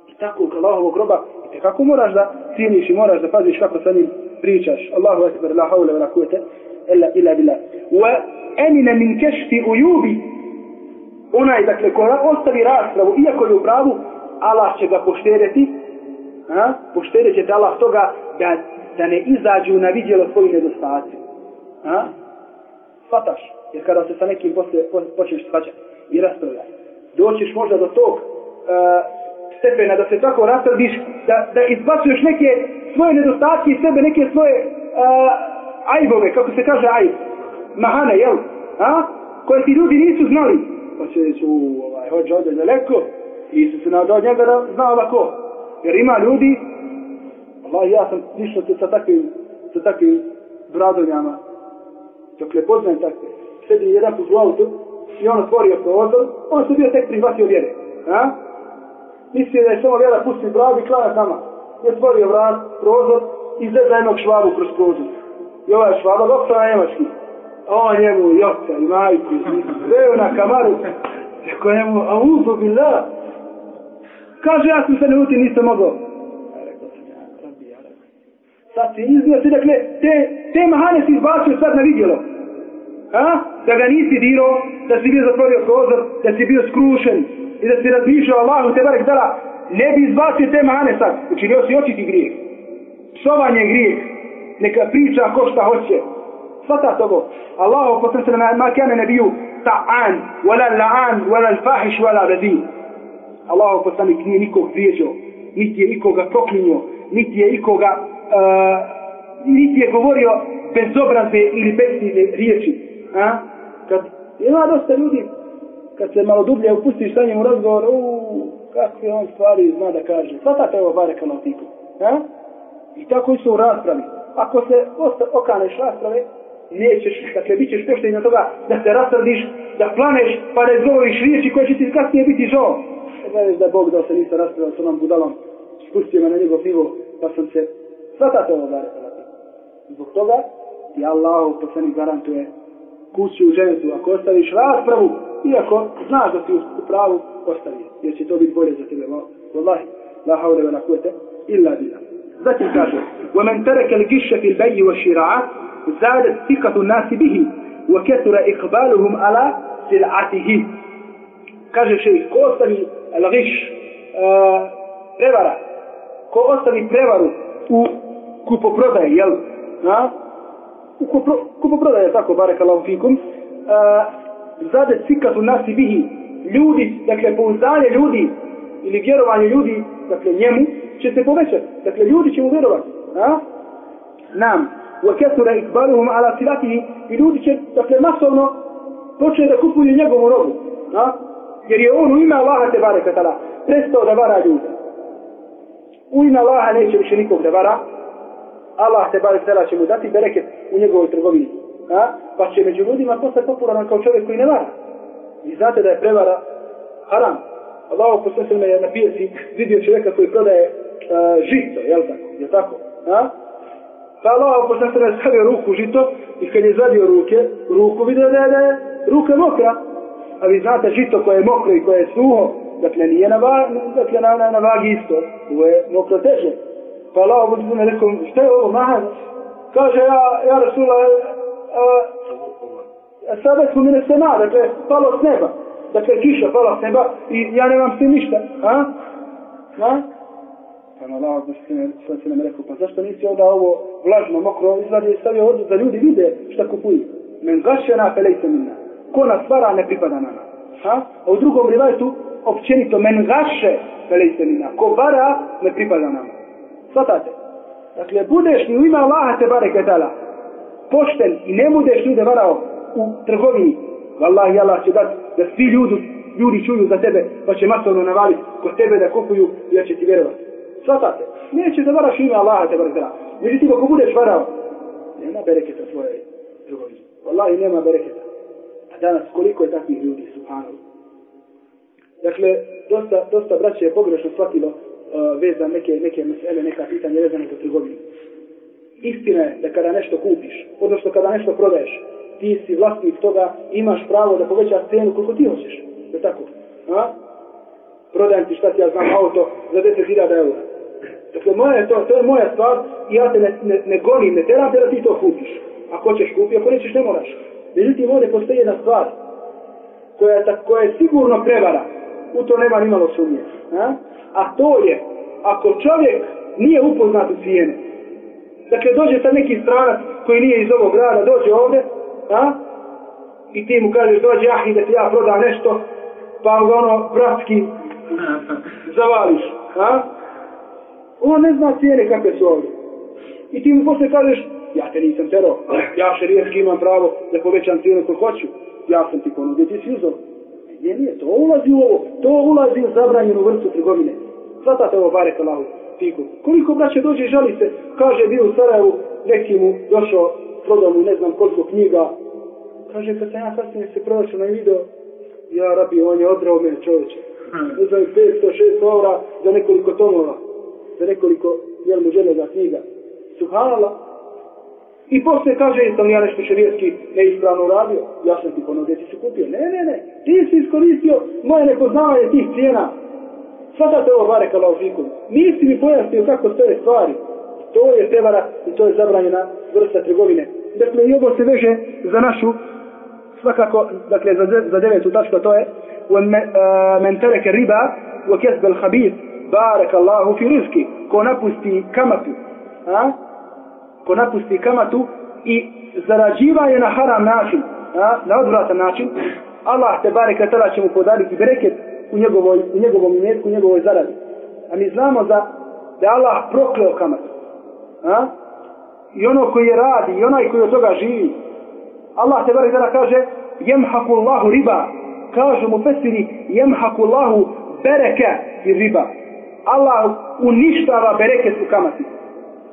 I tako u Allahovog roba, i te kako moraš da cijeniš i moraš da paziš kako sa njim pričaš. Allahu ekber, la haule, la kuvete, illa, illa bila. Wa enine min kešfi ujubi, onaj, dakle, ko ostavi raspravu, iako je u pravu, Allah će ga poštereti, a? poštedet će te Allah toga da, da ne izađu na vidjelo svoji nedostaci. A? Svataš, jer kada se sa nekim posle, počneš svađati i raspravljati, doćiš možda do tog uh, stepena da se tako raspravdiš, da, da izbacuješ neke svoje nedostatke iz sebe, neke svoje uh, ajbove, kako se kaže ajb, mahane, jel? A? Koje ti ljudi nisu znali. Pa će reći, ovaj, hoće ovdje daleko, i su se nadao njega da zna ovako. Jer ima ljudi, Allah, ja sam se sa takvim, sa takvim bradonjama, dok ne poznajem takve. Sedi jedan put u autu i on otvorio prozor, on se bio tek prihvatio vjere. Ha? Mislio da je samo vjera pusti bradu i klanja tamo. Je otvorio vrat, prozor i zeza jednog švabu kroz prozor. I ovaj švaba doktora na njemački. A on njemu jokta i majku, sve na kamaru. Rekao njemu, a uzu billah, Kaže, ja sam se ne uti, nisam mogao. Ja rekao sam, ja, rabi, ja rekao. Sad si iznio si, dakle, te, te mahane si izbacio sad na vidjelo. A? Da ga nisi dirao, da si bio zatvorio prozor, da si bio skrušen i da si razmišljao Allahu te barek dala, ne bi izbacio te mahane sad. Učinio si očiti grijeh. Psovanje grijeh. Neka priča ko šta hoće. Svata togo. Allahu poslan se na makane ne biju ta'an, wala la'an, wala al-fahish, wala radin. Allahov poslanik nije nikog vrijeđao, niti je ikoga proklinio, niti je ikoga, uh, niti je govorio bezobrazne ili bestine riječi. A? Kad ima dosta ljudi, kad se malo dublje upustiš sa njim u razgovor, uuu, kakve on stvari zna da kaže. Svatate ovo bare kao tipu. A? I tako su u raspravi. Ako se okaneš rasprave, nećeš, dakle, bit ćeš pošten na toga da se rasrdiš, da planeš, pa da izgovoriš riječi koje će ti kasnije biti žao znaš da Bog da se nisam raspravljao s onom budalom, spustio me na njegov nivo, pa sam se svatate ovo da Zbog toga ti Allah poslanik garantuje kuću u ženetu. Ako ostaviš raspravu, iako znaš da si u pravu, ostavi. Jer će to biti bolje za tebe. Wallahi, la haure wa la kuvete, illa bila. Zatim kaže, ومن ترك الجش في البي والشراعة زادت ثقة الناس به وكثر إقبالهم على سلعته kaže šeji, ko ostavi eh, laviš, uh, eh, prevara, ko ostavi prevaru u kupoprodaje, jel? A? U kupro, kupoprodaje, tako, barek Allah fikum, uh, zade cikatu nasi bihi, ljudi, dakle, pouzdanje ljudi, ili vjerovanje ljudi, dakle, njemu, će se povećati. Dakle, ljudi će mu vjerovati. A? Nam. Wa kathura ikbaluhum ala silatihi i ljudi će, dakle, masovno počne da kupuju njegovu robu. A? Jer je on u ime Allaha te bare katala prestao da vara ljude. U ime Allaha neće više nikog da vara, Allah te bare katala će mu dati bereket u njegovoj trgovini. A? Pa će među ljudima postati popularan kao čovjek koji ne vara. I znate da je prevara haram. Allah posljedno me je na pijesi vidio čovjeka koji prodaje uh, žito, jel tako? Jel tako? A? Pa Allah posljedno me stavio ruku žito i kad je zadio ruke, ruku vidio da je, da je ruka mokra a vi znate žito koje je mokro i koje je suho, dakle nije na, va, dakle, na, na, na vagi isto, ovo je mokro teže. Pa Allah obudu me rekao, što je ovo, mahar? Kaže, ja, ja Rasula, a, a, sada smo mi ne se dakle, palo s neba. Dakle, kiša pala s neba i ja nemam s tim ništa. A? A? Pa na Allah obudu me se nam rekao, pa zašto nisi onda ovo vlažno, mokro, izvadio i stavio ovdje da ljudi vide šta kupuju? Men gašena felejte minna ko nas stvara ne pripada nama. Ha? A u drugom rivajetu općenito men gaše velejstenina. Ko vara ne pripada nama. Svatate. Dakle, budeš li u ima Allaha te bare ketala pošten i ne budeš ljude varao u trgovini, Wallahi Allah će dati da svi ljudi, ljudi čuju za tebe, pa će masovno navaliti kod tebe da kupuju i da će ti vjerovati. Svatate. Neće da varaš ime Allaha te bare ketala. Međutim, ako budeš varao, nema bereketa tvoje trgovine. Wallahi nema bereketa danas koliko je takvih ljudi, subhanallah. Dakle, dosta, dosta braće je pogrešno shvatilo uh, vezan neke, neke mesele, neka pitanja vezane za trgovinu. Istina je da kada nešto kupiš, odnosno kada nešto prodaješ, ti si vlasnik toga, imaš pravo da povećaš cenu koliko ti hoćeš. Je tako? A? Prodajem ti šta ti ja znam auto za 10.000 eura. Dakle, moja je to, to je moja stvar i ja te ne, ne, ne gonim, ne teram te da ti to kupiš. Ako hoćeš kupi, ako nećeš ne moraš. Međutim, ovdje postoji jedna stvar koja je, ta, koja je sigurno prevara. U to nema ni malo sumnje. A? a to je, ako čovjek nije upoznat u cijene, dakle dođe sad neki stranac koji nije iz ovog grada, dođe ovdje, a? i ti mu kažeš dođe ah i da ti ja prodam nešto, pa ga ono bratski zavališ. A? On ne zna cijene kakve su ovdje. I ti mu posle kažeš, ja te nisam tero, ja šerijetski imam pravo da povećam cijenu ko hoću, ja sam ti ponudio, ti si uzor. Nije, nije, to ulazi u ovo, to ulazi u zabranjenu vrstu trgovine. Svatate ovo bare kalahu, fiku. Koliko braće dođe i žali se, kaže bio u Sarajevu, neki mu došao, prodao mu ne znam koliko knjiga. Kaže, kad sam ja kasnije se pronašao na video, ja rabi, on je odrao mene čovječe. Ne znam, 500, 600 eura za nekoliko tomova, za nekoliko, jel mu žele za knjiga. Subhanallah. I posle kaže, sam ja nešto šerijetski neispravno uradio, ja sam ti ponudio, ti si kupio. Ne, ne, ne, ti si iskoristio moje nepoznavanje tih cijena. Svatate ovo bare kao laufikum. Nisi mi pojasnio kako stoje stvari. To je prevara i to je zabranjena vrsta trgovine. Dakle, i ovo se veže za našu, svakako, dakle, za, za devetu tačku, to je men tereke riba u kezbel habib barek Allahu fi rizki ko napusti kamatu a? Ko napusti kamatu i zarađiva je na haram način a? na odvratan način Allah te barek tala će mu podariti bereket u, njegovoj, u njegovom imetku, u njegovoj zaradi. A mi znamo za, da Allah prokleo kamat. A? I ono koji je radi, i onaj koji od toga živi. Allah te bari zara kaže, jemhaku Allahu riba. Kažu mu fesiri, jemhaku Allahu bereke i riba. Allah uništava bereket u kamati.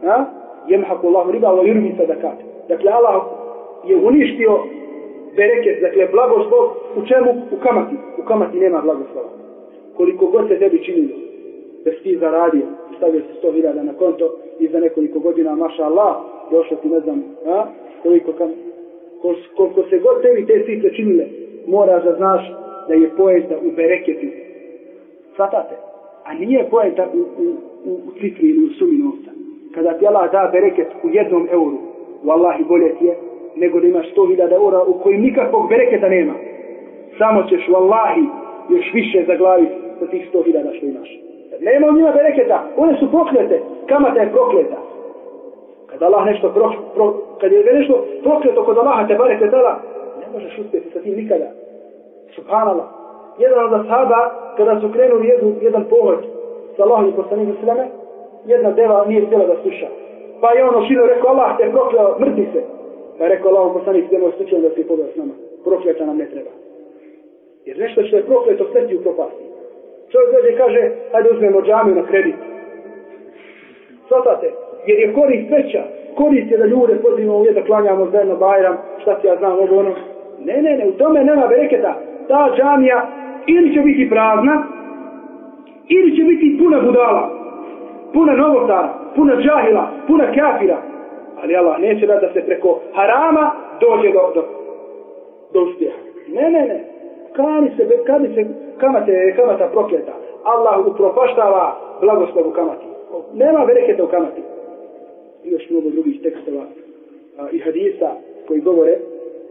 A? Jemhaku Allahu riba, wa yurmi sadakat. Dakle, Allah je uništio bereket, dakle blagoslov u čemu? U kamati. U kamati nema blagoslova. Koliko god se tebi činilo da si ti zaradio, stavio se sto hiljada na konto i za nekoliko godina, maša Allah, došlo ti ne znam, a? koliko kam, koliko se god tebi te sice činile, moraš da znaš da je poenta u bereketu. Svatate. A nije poenta u, u, u, u cifri ili u sumi novca. Kada ti Allah da bereket u jednom euru, Wallahi bolje ti je nego da imaš 100.000 eura u kojim nikakvog bereketa nema. Samo ćeš, wallahi, još više zaglaviti sa tih 100.000 što imaš. Nema u njima bereketa, one su proklete, kamata je prokleta. Kad Allah nešto pro, pro, kad je nešto prokleto kod Allaha te barek tala, ne možeš uspjeti sa tim nikada. Subhanallah. Jedan od sada, kada su krenuli jedu, jedan pohod sa Allahom i poslanim sveme, jedna deva nije htjela da sluša. Pa je ono šino rekao, Allah te prokleo, mrti se. Pa je rekao Allah poslanik, nemoj slučajno da se podao s nama. Prokleta nam ne treba. Jer nešto što je prokleto smrti u propasti. Čovjek dođe i kaže, hajde uzmemo džamiju na kredit. Svatate, jer je korist veća. Korist je da ljude pozivamo uvijek da klanjamo zajedno bajram, šta ti ja znam, ovo ono. Ne, ne, ne, u tome nema bereketa. Ta džamija ili će biti prazna, ili će biti puna budala, puna novotara, puna džahila, puna kafira, ali Allah neće da se preko harama dođe do, do, do uspjeha. Ne, ne, ne. Kani se, kani se, kamate, kamata prokleta. Allah upropaštava blagoslovu kamati. Nema bereketa u kamati. I još mnogo drugih tekstova a, i hadisa koji govore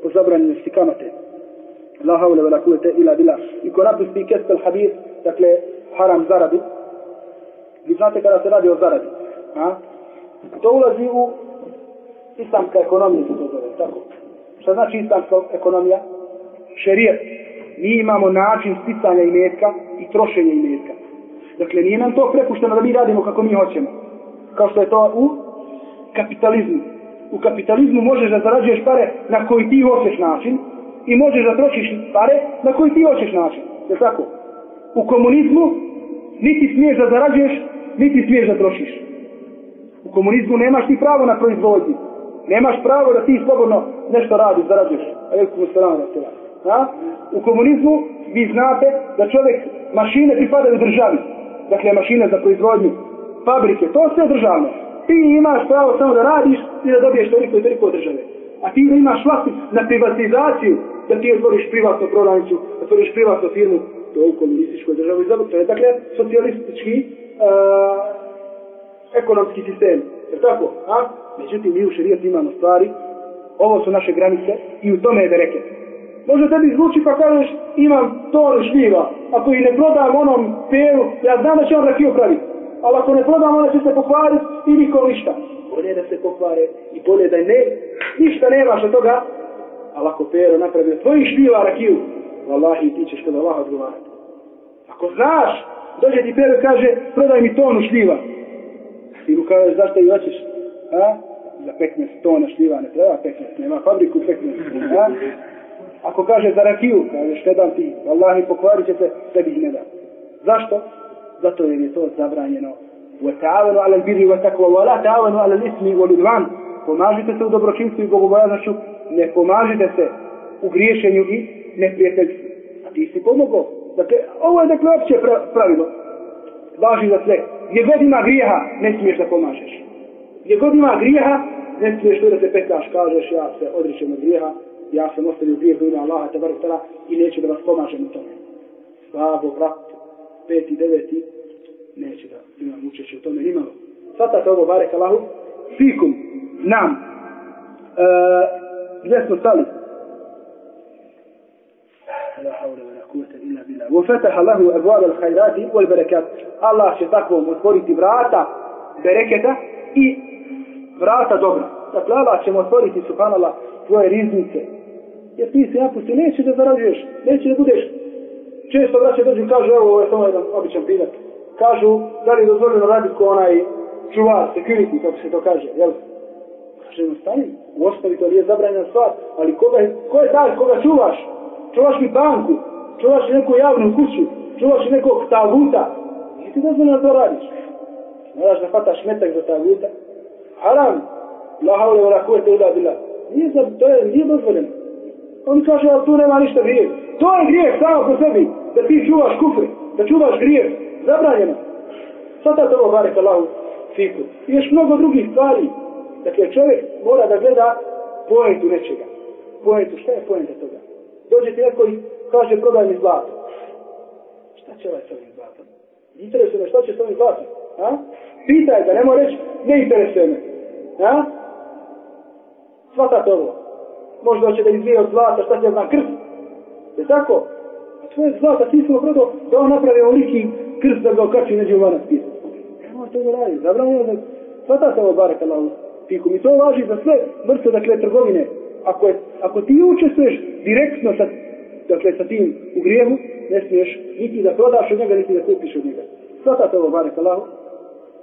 o zabranjenosti kamate. La haule vela kuvete ila bila. I ko napusti kestel hadis, dakle, haram zaradi. Vi znate kada se radi o zaradi. A? To ulazi u islamska ekonomija se to zove, tako. Šta znači islamska ekonomija? Šerijet. Mi imamo način sticanja imetka i trošenja imetka. Dakle, nije nam to prepušteno da mi radimo kako mi hoćemo. Kao što je to u kapitalizmu. U kapitalizmu možeš da zarađuješ pare na koji ti hoćeš način i možeš da trošiš pare na koji ti hoćeš način. Je tako? U komunizmu niti smiješ da zarađuješ, niti smiješ da trošiš. U komunizmu nemaš ti pravo na proizvodnju. Nemaš pravo da ti slobodno nešto radiš, zarađuješ. A je kuma strana da se radi. U komunizmu vi znate da čovjek mašine pripadaju državi. Dakle, mašine za proizvodnju, fabrike, to sve državno. Ti imaš pravo samo da radiš i da dobiješ toliko i toliko države. A ti da imaš vlast na privatizaciju, da ti otvoriš privatnu prodavnicu, da otvoriš privatnu firmu, to je u komunističkoj državi. To je dakle socijalistički ekonomski sistem. Je tako? A? Međutim, mi u šarijetu imamo stvari Ovo su naše granice i u tome je bereket. Može tebi zvuči pa kažeš imam tonu šljiva. Ako i ne prodam onom peru, ja znam da će on rakiju praviti. Ali ako ne prodam, onda će se pokvariti i niko ništa. Bolje da se pokvare i bolje da ne, ništa nemaš od toga. Ali ako pero napravi od tvojih šljiva rakiju, vallahi ti ćeš kod Allah odgovarati. Ako znaš, dođe ti pero i kaže, prodaj mi tonu šljiva. Ti mu kaže, zašto i hoćeš? A? Za 15 tona šljiva ne treba 15, nema fabriku 15. A? Ako kaže za rakiju, kaže što dam ti, Allah mi pokvarit će se, tebi ih ne dam. Zašto? Zato jer je to zabranjeno. وَتَعَوَنُوا عَلَى الْبِرِّ وَتَقْوَ وَلَا تَعَوَنُوا عَلى الْإِسْمِ وَلِدْوَانِ Pomažite se u dobročinstvu i bogobojaznošću, ne pomažite se u griješenju i neprijateljstvu. A ti si pomogao. Dakle, ovo je dakle opće pravilo. Važi za sve. Gdje god ima grijeha, ne smiješ da pomažeš. Gdje god ima grijeha, ne smiješ da se petaš, kažeš ja se odričem od grijeha, ja sam ostavio grijeh u ime Allaha te tala i neću da vas pomažem u tome. Slabo, brat, peti, deveti, neće da imam učeće u tome nimalo. Svatate ovo, barek Allahu, fikum, nam, e, gdje smo stali? La hawla wa la quwwata illa billah. Wa fataha lahu abwab al-khayrat wal barakat. Allah će takvom otvoriti vrata bereketa i vrata dobra. Dakle, Allah će mu otvoriti, subhanallah, tvoje riznice. Jer ti se napusti, neće da zarađuješ, neće da budeš. Često braće dođu i kažu, evo, ovo je samo jedan običan primjer. Kažu, da li je dozvoljeno raditi ko onaj čuvar, security, kako se to kaže, jel? Kaže, no stani, u osnovi to nije zabranjena stvar, ali koga, ko je taj koga čuvaš? Čuvaš mi banku, čuvaš neku javnu kuću, čuvaš nekog taguta. Nije ti dozvoljeno da to radiš. Moraš da hvataš metak za taguta. Haram, la haule wa la kuvvete illa billah. Nije, za, to je, nije dozvoljeno. On kaže, ali tu nema ništa grijeh. To je grijeh samo po sebi, da ti čuvaš kufre, da čuvaš grijeh. Zabranjeno. Sada to barek Allahu fiku. I još mnogo drugih stvari. Dakle, čovjek mora da gleda pojentu nečega. Pojentu, šta je pojenta toga? Dođe ti neko i kaže, prodaj mi zlato. Šta će ovaj s ovim zlatom? Interesuje me, šta će s ovim zlatom? A? Pitaj ga, nemoj reći, ne interesuje me. A? Svatate ovo. Možda hoće da izvije od zlata, šta će znam, krst. Je tako? A tvoje zlata, ti smo prodao da on napravi oliki krst da ga okači neđe u manastir. Nemoj to da radi, zabranio da svatate ovo barek Allah, Fiku mi to važi za sve vrste, dakle, trgovine. Ako, je, ako ti učestvuješ direktno sa, dakle, sa tim u grijehu, ne smiješ niti da prodaš od njega, niti da kupiš od njega. Svatate ovo barek Allahu.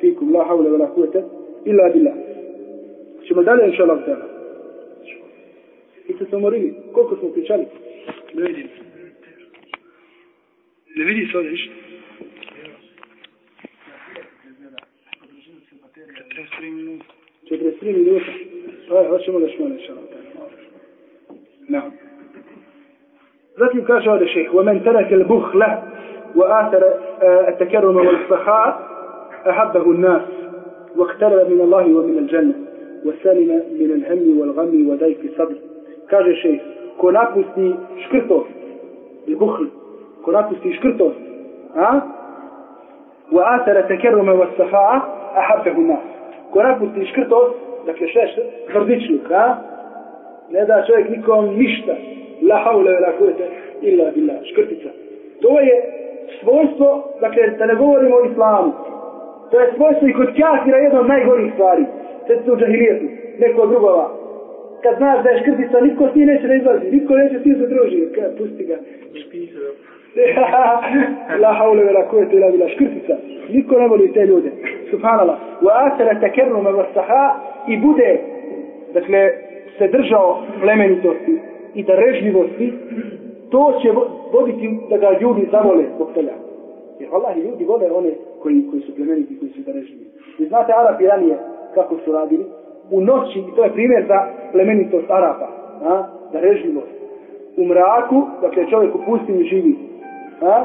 Fiku, la haule, la kuvete, illa billah. Ćemo dalje, inša Allah, tjela. I se umorili. Koliko smo pričali? Ne vidim. Ne vidi se ovdje ništa. 43 minuta. 43 minuta. Aj, hoćemo da šmo inša Allah. Na. Zatim kaže ovdje šeheh, وَمَنْ تَرَكَ الْبُخْلَ وَآثَرَ التَّكَرُمَ وَالْفَحَاء أحبه الناس واقترب من الله ومن الجنة وسلم من الهم والغم وضيق الصدر kaže šejh, ko napusti škrtost, ili buhl, ko napusti škrtost, a? Wa atara tekerume wa safa'a, ahabbehu nas. Ko napusti škrtost, dakle? Ne da čovjek nikom ništa, la haule la kuvete, illa billah, škrtica. To je svojstvo, dakle, da ne govorimo o islamu, to je svojstvo i kod kafira jedna od najgorih stvari. Sve se u džahilijetu, neko drugova, kad znaš da je škrtica, niko s njih neće da izlazi, niko neće s njih se druži, kada pusti ga. la haule la kuvete ila bila škrtica. Niko ne voli te ljude. Subhanallah. Wa asara takernume wa saha i bude, dakle, se držao plemenitosti i darežljivosti, to će voditi da ga ljudi zavole zbog toga. Jer Allah ljudi vole one koji, koji su plemeniti, koji su darežljivi. Vi znate Arapi ranije kako su radili? u noći, i to je primjer za plemenitost Arapa, a, darežljivost. U mraku, dakle čovjek u pustinju živi, a,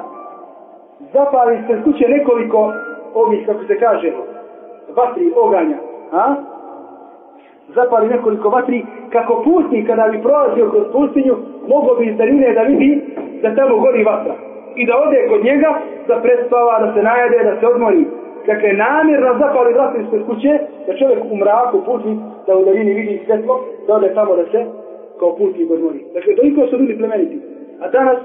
zapali se kuće nekoliko ovih, kako se kaže, vatri, oganja, a, zapali nekoliko vatri, kako pustnik kada bi prolazio kroz pustinju, mogo bi iz daljine da vidi da tamo gori vatra. I da ode kod njega, da prespava, da se najede, da se odmori, dakle, namjerno zapali vatra ispred kuće, da čovjek u mraku, putnik, da u daljini vidi svjetlo, da ode tamo da se kao put i odmori. Dakle, toliko su bili plemeniti. A danas,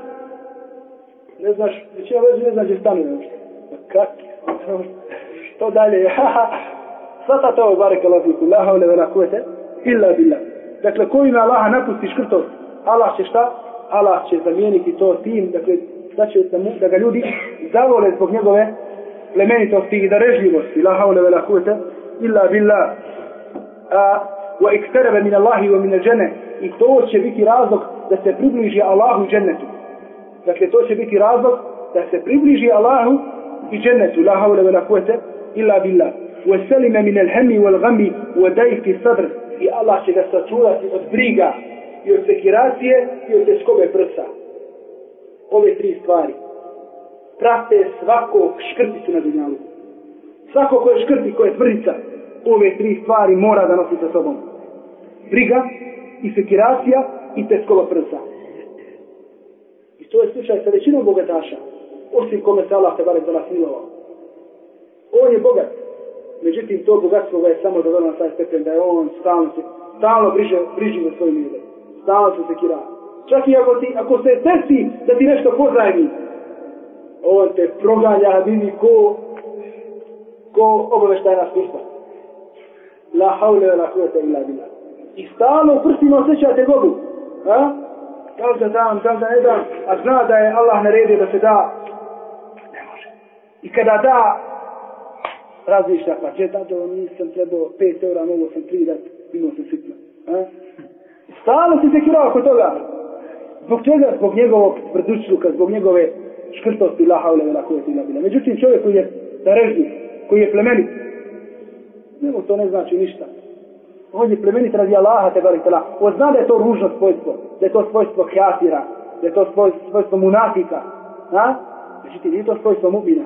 ne znaš, većina vezi ne zna gdje stanu ne. Pa kak? Što dalje? Svata to je barek Allah fiku, la haule vela kuvete, illa billah. Dakle, ko ima Allaha napusti škrtost, Allah će šta? Allah će zamijeniti to tim, dakle, da će da, mu, da ga ljudi zavole zbog njegove plemenitosti i darežljivosti. La haule vela kuvete, illa billah. A, wa iktaraba min Allahi wa min al-jannah i to će biti razlog da se približi Allahu džennetu. Dakle, to će biti razlog da se približi Allahu i džennetu. La haule vela kuvete illa billah. وَسَلِمَ مِنَ min al-hammi صَدْرِ sadr i Allah će ga sačuvati od briga i od sekiracije i od teskobe prsa. Ove tri stvari prate svakog škrticu na dunjalu. Svako ko je škrti, ko je tvrdica, ove tri stvari mora da nosi sa sobom. Briga i sekiracija i teskoba prsa. I to je slučaj sa većinom bogataša, osim kome se Allah te barek da nas. On je bogat, međutim to bogatstvo ga je samo dovelo na taj stepen da je on stalno se, stalno briže, briži za svoj mire. Stalno se sekira. Čak i ako, ti, ako se desi da ti nešto pozajmi, on te proganja, vidi ko, ko obaveštajna služba. La haule la kuvete illa bila. I stalno u prstima osjećate gobu. Ha? Da li da dam, da li da ne dam, a zna da je Allah naredio da se da, ne može. I kada da, razmišlja, pa če tato, nisam trebao 5 eura, mogo sam 3 da imao sam sitno. A? Stalo si se kirao oko toga. Zbog čega? Zbog njegovog tvrdučluka, zbog njegove škrtosti, la haule, vela kuveti, la bila. Međutim, čovjek koji je darežni, koji je plemenit, njemu to ne znači ništa. On je plemenit radi Allaha, te bari tala. On zna da je to ružno svojstvo, da je to svojstvo kjafira, da je to svojstvo, svojstvo munafika. A? Međutim, nije to svojstvo mubina,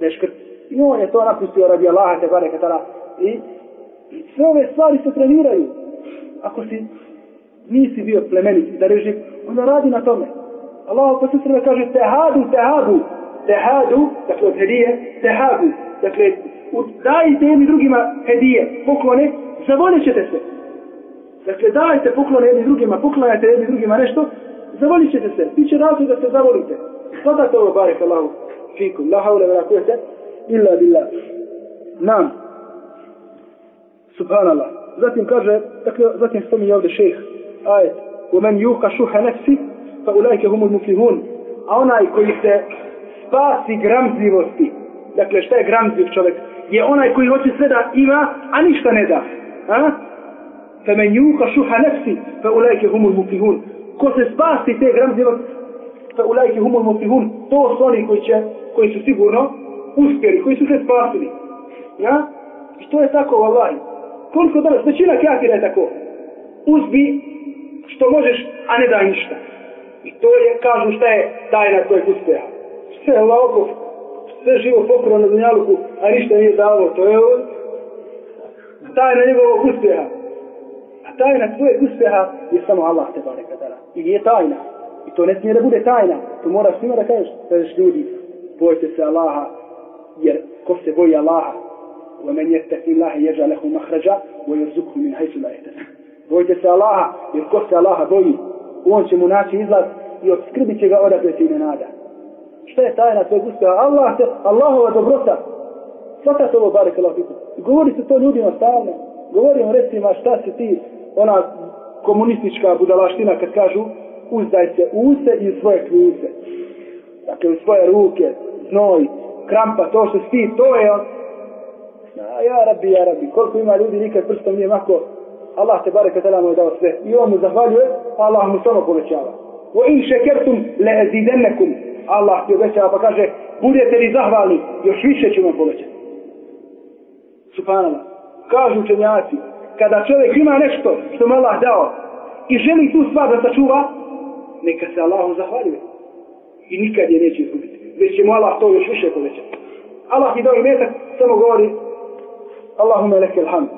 da je škrt. I on je to napustio radi Allaha, te bare katala. I, I sve ove stvari se treniraju. Ako si nisi bio plemenit da reži, onda radi na tome. Allah pa se kaže tehadu, tehadu, tehadu, dakle od hedije, tehadu, dakle dajte jedni drugima hedije, poklone, zavoljet ćete se. Dakle, dajte poklone jedni drugima, poklanjajte jedni drugima nešto, zavoljet ćete se. Biće razlog da se zavolite. Sada ovo, barek Allahu, fikum, la haule vera kujete, illa billah. Nam. Subhanallah. Zatim kaže, dakle, zatim spominje ovdje šeheh, ajet, ومن يوق شح نفسه فأولئك هم المفلحون a onaj koji se spasi gramzljivosti dakle šta je gramzljiv čovjek je onaj koji hoće sve da ima a ništa ne da a? fa men yuqa shuha nafsi fa ulaika humul muflihun ko se spasi te gramzljivosti fa ulaika humul muflihun to su oni koji će koji su sigurno uspjeli koji su se spasili ja i to je tako vallahi koliko danas većina kafira je tako uzbi što možeš, a ne daj ništa. I to je, kažu šta je tajna tvojeg uspjeha. Sve je lako, sve živo pokro na dunjaluku, a ništa nije davo. To je tajna njegovog uspjeha. A tajna tvojeg uspjeha je samo Allah te bare kadara. I je tajna. I to ne smije da bude tajna. To moraš svima da kažeš. Kažeš ljudi, bojte se Allaha, jer ko se boji Allaha, ومن يتق الله يجعل له مخرجا ويرزقه من حيث لا يحتسب Bojte se Allaha, jer ko se Allaha boji, on će mu naći izlaz i obskrbit će ga odakle se ime nada. Šta je tajna svojeg uspjeha? Allah se, Allahova dobrota. Svaka to ovo barek Allah pitu. Govori se to ljudima stalno. Govorimo recimo šta se ti, ona komunistička budalaština kad kažu uzdaj se u se i u svoje kljuce. Dakle, u svoje ruke, znoj, krampa, to što si to je on. A, ja rabi, ja rabi, koliko ima ljudi nikad prstom nije mako Allah te bareke tala mu je dao sve i on mu zahvaljuje, Allah mu samo povećava. Wa in shakartum la azidannakum. Allah ti obećava pa kaže budete li zahvalni, još više ću vam povećati. Subhanallah. Kažu učenjaci, kada čovjek ima nešto što mu Allah dao i želi tu stvar da sačuva, neka se Allahu zahvaljuje. I nikad je neće izgubiti. Već će mu Allah to još više povećati. Allah ti dao imetak, samo govori Allahume leke ilham,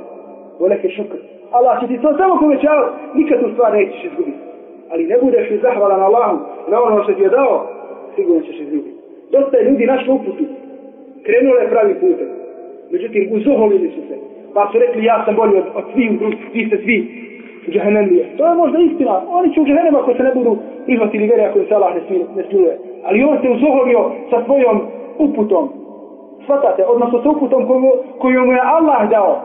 wa leke šukr, Allah će ti to samo povećavati, nikad tu stvar nećeš izgubiti. Ali ne budeš li zahvalan Allahu na ono što ti je dao, sigurno ćeš izgubiti. Dosta je ljudi našli uputu, krenule pravi putem. Međutim, uzoholili su se. Pa su rekli, ja sam bolji od, od svih, vi ste svi džahennemlije. To je možda istina. Oni će u džahennem ako se ne budu prihvatili vere ako se Allah ne, smiluje, ne smiluje. Ali on se uzoholio sa svojom uputom. Svatate, odnosno sa uputom koju, koju mu je Allah dao.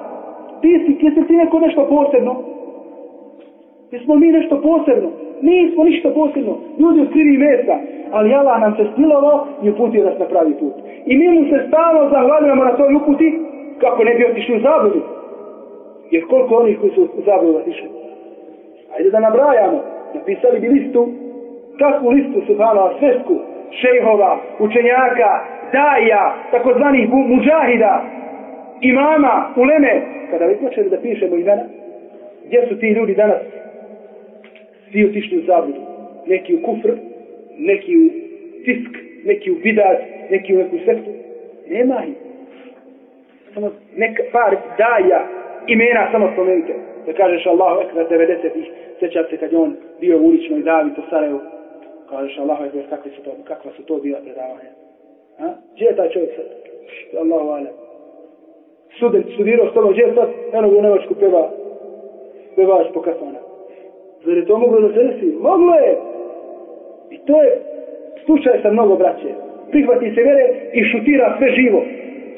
Ti si, jesi ti neko nešto posebno? Jesmo mi nešto posebno? Nismo ništa posebno. Ljudi otkrivi mjesta. Ali Allah nam se smilovao i uputio nas na pravi put. I mi mu se stalno zahvaljujemo na toj uputi kako ne bi otišli u zabudu. Jer koliko onih koji su u zabudu otišli? Ajde da nabrajamo. Napisali bi listu, kakvu listu su svesku, šejhova, učenjaka, daja, takozvanih muđahida, imama, uleme. Kada bi počeli da pišemo imena, gdje su ti ljudi danas? Svi otišli u zabudu. Neki u kufr, neki u fisk, neki u bidat, neki u neku sektu. Nema ih. Samo neka par daja imena samo spomenite. Da kažeš Allahu ekber 90-ih, sećam se kad je on bio u uličnoj davi po Sarajevu. Kažeš Allahu ekber, kakve su to, kakva su to bila predavanja. A? Gdje je taj čovjek sad? Allahu alem. Student studirao s tobom, gdje je sad? Eno u Nevačku peva, pevaš po kafana. Zar je to moglo da se desi? Moglo je! I to je slučaj sa mnogo braće. Prihvati se vere i šutira sve živo.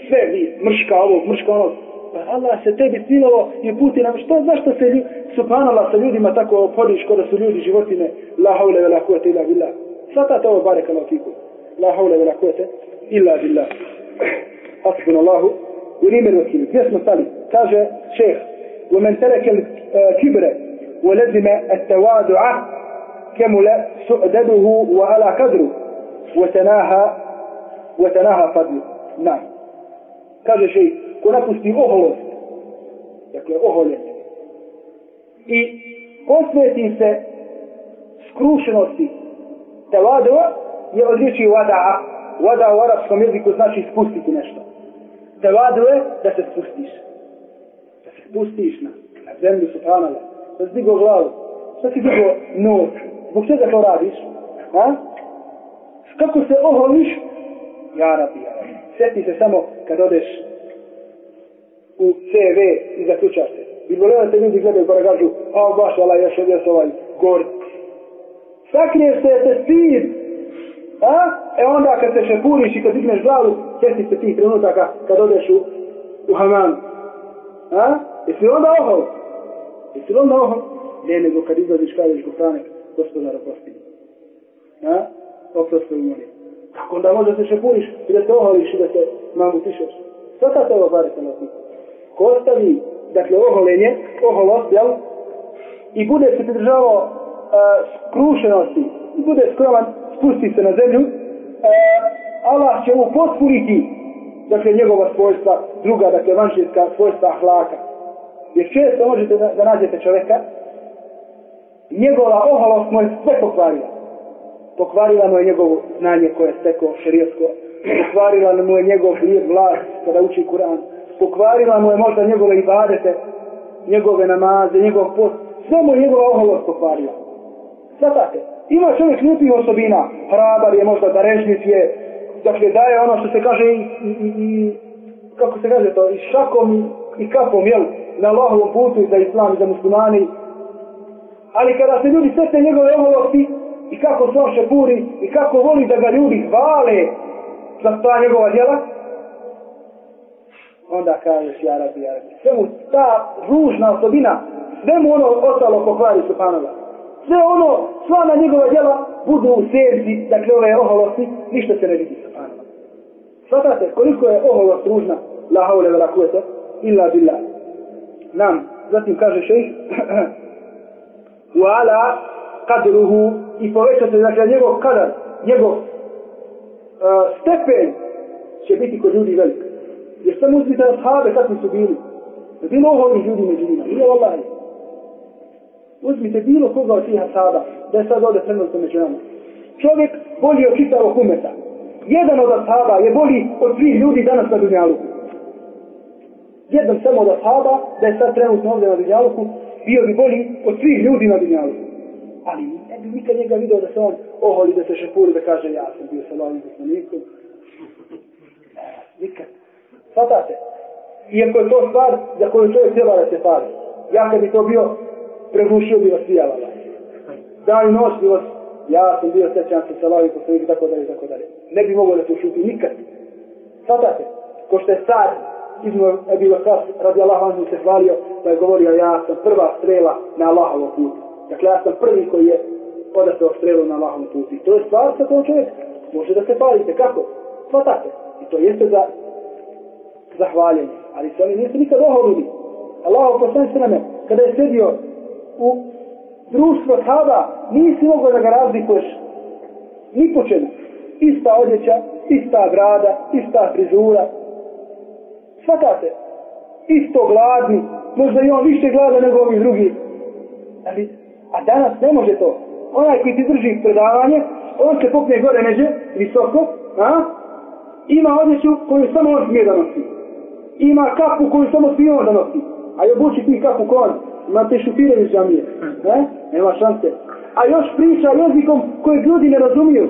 Sve mrška ovo, mrška ono. Pa Allah se tebi smilovo i puti nam. Što, zašto se ljudi, subhanallah, sa ljudima tako opodiš kod da su ljudi životine. La haule ve la kuvete illa billah. Svatate ovo bare kao fiku. La haule ve la kuvete illa billah. Hasbun Allahu. U ime rokilu. Gdje smo stali? Kaže šeh. ومن ترك الكبر ولزم التواضع كمل سؤدده وعلى قدره وتناهى وتناهى فضله نعم kaže šej, ko napusti oholost, dakle oholjet, i posveti se skrušenosti tevadova, je od riječi vada'a, vada u arapskom jeziku znači spustiti nešto. Tevadu je da se spustiš. Da se spustiš na, na zemlju subhanala, da si digao glavu, da si digao noć? zbog čega to radiš? Ha? Kako se oholiš? Ja rabi, ja rabi. Sjeti se samo kad odeš u CV i zaključaš se. I volio da te ljudi gledaju pa kažu, a baš, vala, još ovdje su ovaj gord. Sakriješ se, se stid. A? E onda kad se šepuriš i kad digneš glavu, sjeti se tih trenutaka kad odeš u, u haman. A? Jesi onda ohol? Jesi onda ohol? Ne, nego kad izlaziš kažeš gufranek, gospodar oprosti. A? Oprosti u mori. Kako onda možda se šepuriš i da se oholiš i da se mamu tišeš? Svata to ovo obare se na tipu. Ko ostavi, dakle, oholenje, oholost, jel? I bude se pridržavao uh, skrušenosti, i bude skroman, spusti se na zemlju, uh, Allah će mu potpuniti, dakle, njegova svojstva, druga, dakle, vanšinska svojstva ahlaka. Jer često možete da, da nađete čoveka, njegova oholost mu je sve pokvarila pokvarila mu je njegovo znanje koje je stekao šerijetsko, pokvarila mu je njegov lijep glas kada uči Kur'an, pokvarila mu je možda njegove ibadete, njegove namaze, njegov post, sve mu je njegova oholost pokvarila. Svatate, ima čovjek lijepih osobina, hrabar je možda, darežnic je, dakle daje ono što se kaže i, i, i kako se kaže to, i šakom i, kapom, jel, na Allahovom putu i za islam i za muslimani. Ali kada se ljudi svete njegove oholosti, i kako se on šepuri i kako voli da ga ljudi hvale za ta njegova djela, onda kažeš ja rabbi, ja rabbi. Sve mu ta ružna osobina, sve mu ono ostalo pokvari Subhanova. Sve ono, sva na njegova djela budu u senci, dakle ove oholosti, ništa se ne vidi Subhanova. Svatate koliko je oholost ružna, la haule vela kuvete, illa billah. Nam, zatim kaže šeih, wala ala kadruhu i se dakle, njegov kadar, njegov uh, stepen će biti kod ljudi velik. Jer samo uzmite ashaabe kakvi su bili. Ne bilo ovih ljudi među njima. Nije Allah. Uzmite bilo koga od tih asaba, da je sad ovdje trenutno među nama. Čovjek bolji od čitavog umeta. Jedan od ashaba je bolji od svih ljudi danas na Dunjaluku. Jedan samo od asaba, da je sad trenutno ovdje na Dunjaluku, bio bi bolji od svih ljudi na Dunjaluku. Ali ne bi nikad njega vidio da se on oholi, da se šepuri, da kaže ja sam bio sa lovim poslanikom. Nikad. Svatate? Iako je to stvar za koju čovjek treba da se pali. Ja kad bi to bio, pregušio bi vas pijala. Dan i noć bi vas, ja sam bio sećan se salavi posloviti, tako dalje, tako dalje. Ne bi mogao da se ušuti nikad. Svatate, ko što je sad, izmo Ebi Vakas radi Allah vanju se hvalio, pa je govorio ja sam prva strela na Allahovom putu. Dakle, ja sam prvi koji je odastao strelu na Allahovom putu. I to je stvar sa kojom čovjek može da se palite. Kako? Svatate. I to jeste za zahvaljenje. Ali se oni nisu nikad oholili. Allah poslani se nam kada je sedio u društvo sada, nisi mogao da ga razlikuješ ni po čemu. Ista odjeća, ista brada, ista frizura. Svatate. Isto gladni. Možda i on više glada nego ovi drugi. Ali, a danas ne može to. Onaj koji ti drži predavanje, on se popne gore neđe, visoko, a? ima odjeću koju samo on smije da nosi. Ima kapu koju samo smije on da nosi. A je obuči ti kapu kon, ima te šupire iz džamije. Ne? Nema šanse. A još priča jezikom koji ljudi ne razumiju.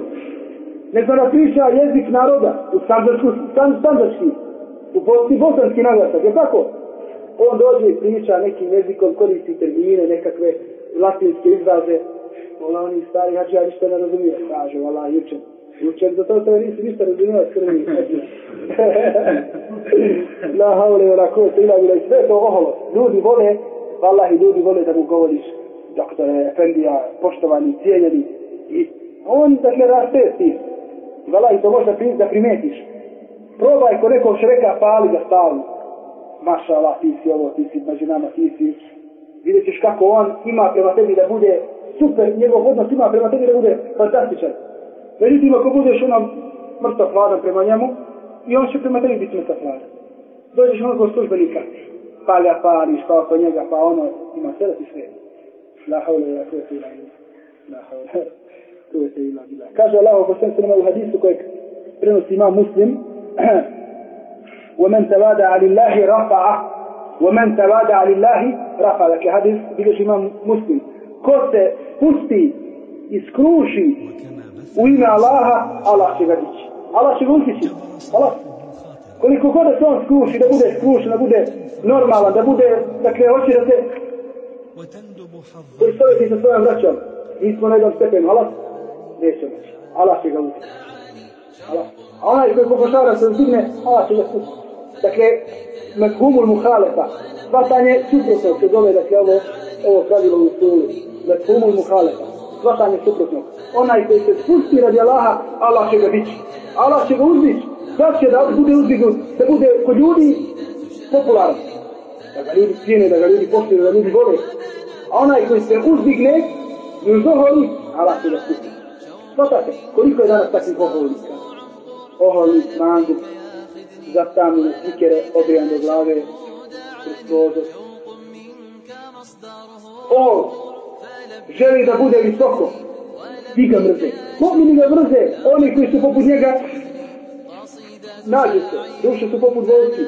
Ne zna da priča jezik naroda, u sandačku, san, sandački, u bosni bosanski naglasak, je tako? On dođe i priča nekim jezikom, koristi termine, nekakve latinske izraze. Ola, oni stari hađi, ja ništa ne razumijem. Kaže, ola, jučer. Jučer, za to sve nisi ništa razumio, skrvi. La haule, vala, ko se ila bila. Sve to oholo. Ljudi vole, vallahi, ljudi vole da mu govoriš, doktore, efendija, poštovani, cijeljeni. I on, dakle, raste s tim. Vallahi, to možda da primetiš. Probaj ko nekog šreka, pali ga stalno. Maša Allah, ti si ovo, ti si među nama, ti si. Vidjet ćeš kako on ima prema tebi da bude super, njegov odnos ima prema tebi da bude fantastičan. Međutim, ako budeš ono mrtav hladan prema njemu, i on će prema tebi biti mrtav hladan. Dođeš onog službenika, palja pališ, pa oko njega, pa ono, ima sve da ti sve. La haule, la kuvete ila ila. La haule, kuvete ila ila. Kaže Allah, ako sam se nema u hadisu kojeg prenosi ima muslim, ومن تواضع لله رفعه ومن تواضع لله رفع لك حديث بيجي امام مسلم ko se pusti i skruši u ime Allaha, Allah će ga dići. Allah će ga utići. Allah. Koliko god da se on skruši, da bude skrušen, da bude normalan, da bude, dakle, hoće da se poistoviti sa svojom vraćom. Mi smo na jednom stepenu, Allah neće moći. Allah će ga utići. Allah. A onaj koji pokušava da se uzdigne, Allah će ga spustiti. Dakle, mehumul muhalefa, svatanje suprotnog se zove, dakle, ovo, ovo pravilo u sulu. Mehumul muhalefa, svatanje suprotno. Onaj koji se spusti radi Allaha, Allah će ga dići. Allah će ga uzdići. Sad će da bude uzdignut, da bude kod ljudi popularan. Da ga ljudi cijene, da ga ljudi poštuju, da ljudi vole. A onaj koji se uzdigne i uzoholi, Allah će ga spusti. Svatate, koliko je danas takvih oholika? Oholi, mandu, zatamljene slikere, obrijane glave, kroz Ohol, Želi da bude visoko, ti ga mrze. Mu'mini ga mrze, oni koji su poput njega, nađu se, duše su poput volci,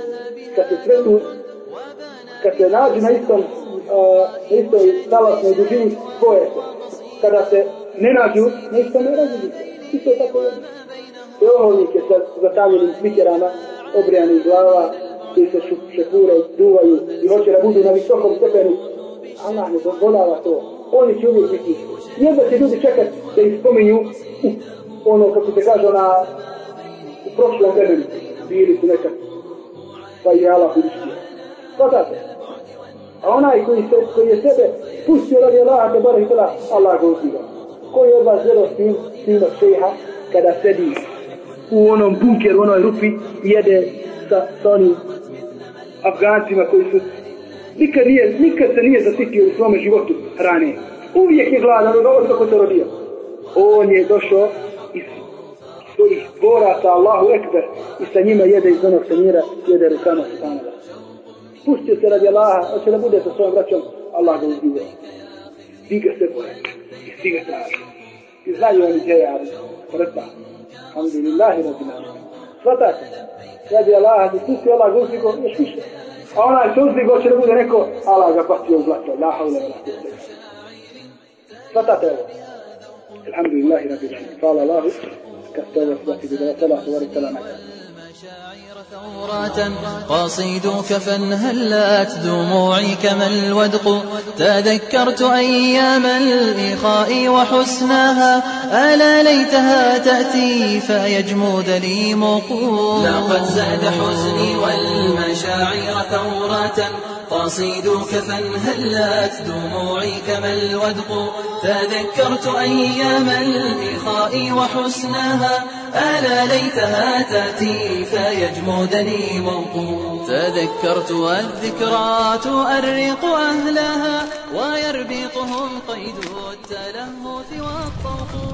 kad se sretu, kad se nađu na istom, uh, na istoj talasnoj dužini, spoje se. Kada se ne nađu, na istom ne nađu se. Isto je tako jedno. To je ono oholnike sa zatavljenim smikerama, obrijanih glava, koji se šepure, duvaju i hoće da budu na visokom stepenu. Allah ne dozvoljava to. Oni će uvijek biti. Jedno će ljudi čekat da ih spominju u ono, kako se kaže, na u prošlom vremenu. Bili su nekad. Pa je Allah uništio. Svatate. Pa a onaj koji, se, koji je sebe pustio radi Allaha te bare i tala, Allah ga uzdiva. Koji je od vas gledao sin, sin od šeha, kada sedi u onom bunkeru, u onoj rupi, jede sa, sa onim Afgancima koji su nikad, nije, nikad se nije zasitio u svome životu hrane. Uvijek je gladan od što kako se rodio. On je došao iz svojih dvoraca Allahu Ekber i sa njima jede iz onog samira, jede rukama Subhanallah. Spustio se radi Allaha, hoće da bude sa svojom braćom, Allah ga uzdio. Svi ga se boje i svi ga traži. I znaju oni gdje je, ali rekla, alhamdulillahi rabbil alamin. Svatate, radi Allaha, ti pusti Allah ga uzdigo još više. A onaj se uzdigo će da bude neko, Allah ga patio u zlato, la haule wa la kuvvete. Svatate ovo. Alhamdulillahi rabbil alamin. Hvala Allahu, kad ste ovo shvatili da je salatu wa sallam المشاعر ثورة قصيدك فانهلت دموعي كما الودق تذكرت أيام الإخاء وحسنها ألا ليتها تأتي فيجمود لي مقول لقد زاد حزني والمشاعر ثورة قصيدك فانهلت دموعي كما الودق. تذكرت أيام الإخاء وحسنها. ألا ليتها تأتي فيجمدني موقوف تذكرت والذكرى تؤرق أهلها. ويربطهم قيد التلهث والطوق.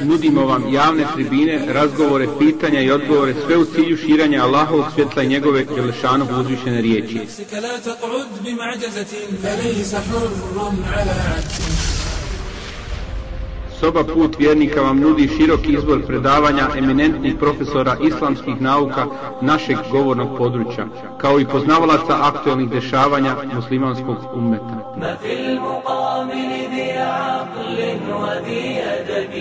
Nudimo vam javne tribine, razgovore, pitanja i odgovore, sve u cilju širanja Allahovog svjetla i njegove Đelešanog uzvišene riječi. Soba Put vjernika vam nudi široki izbor predavanja eminentnih profesora islamskih nauka našeg govornog područja, kao i poznavalaca aktualnih dešavanja muslimanskog ummeta. ما في المقابل ذي عقل وذي أدب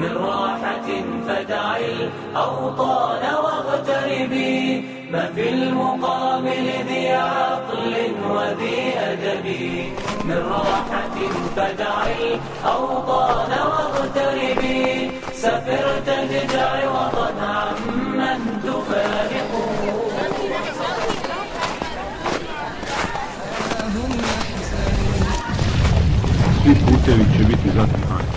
من راحة فدع الأوطان واغتربي ما في المقابل ذي عقل وذي أدب من راحة فدع الأوطان واغتربي سفر تجدع وطن عمن تفارقه Svi putevi će biti zatrpani.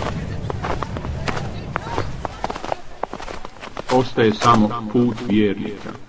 Ostaje samo put vjernika.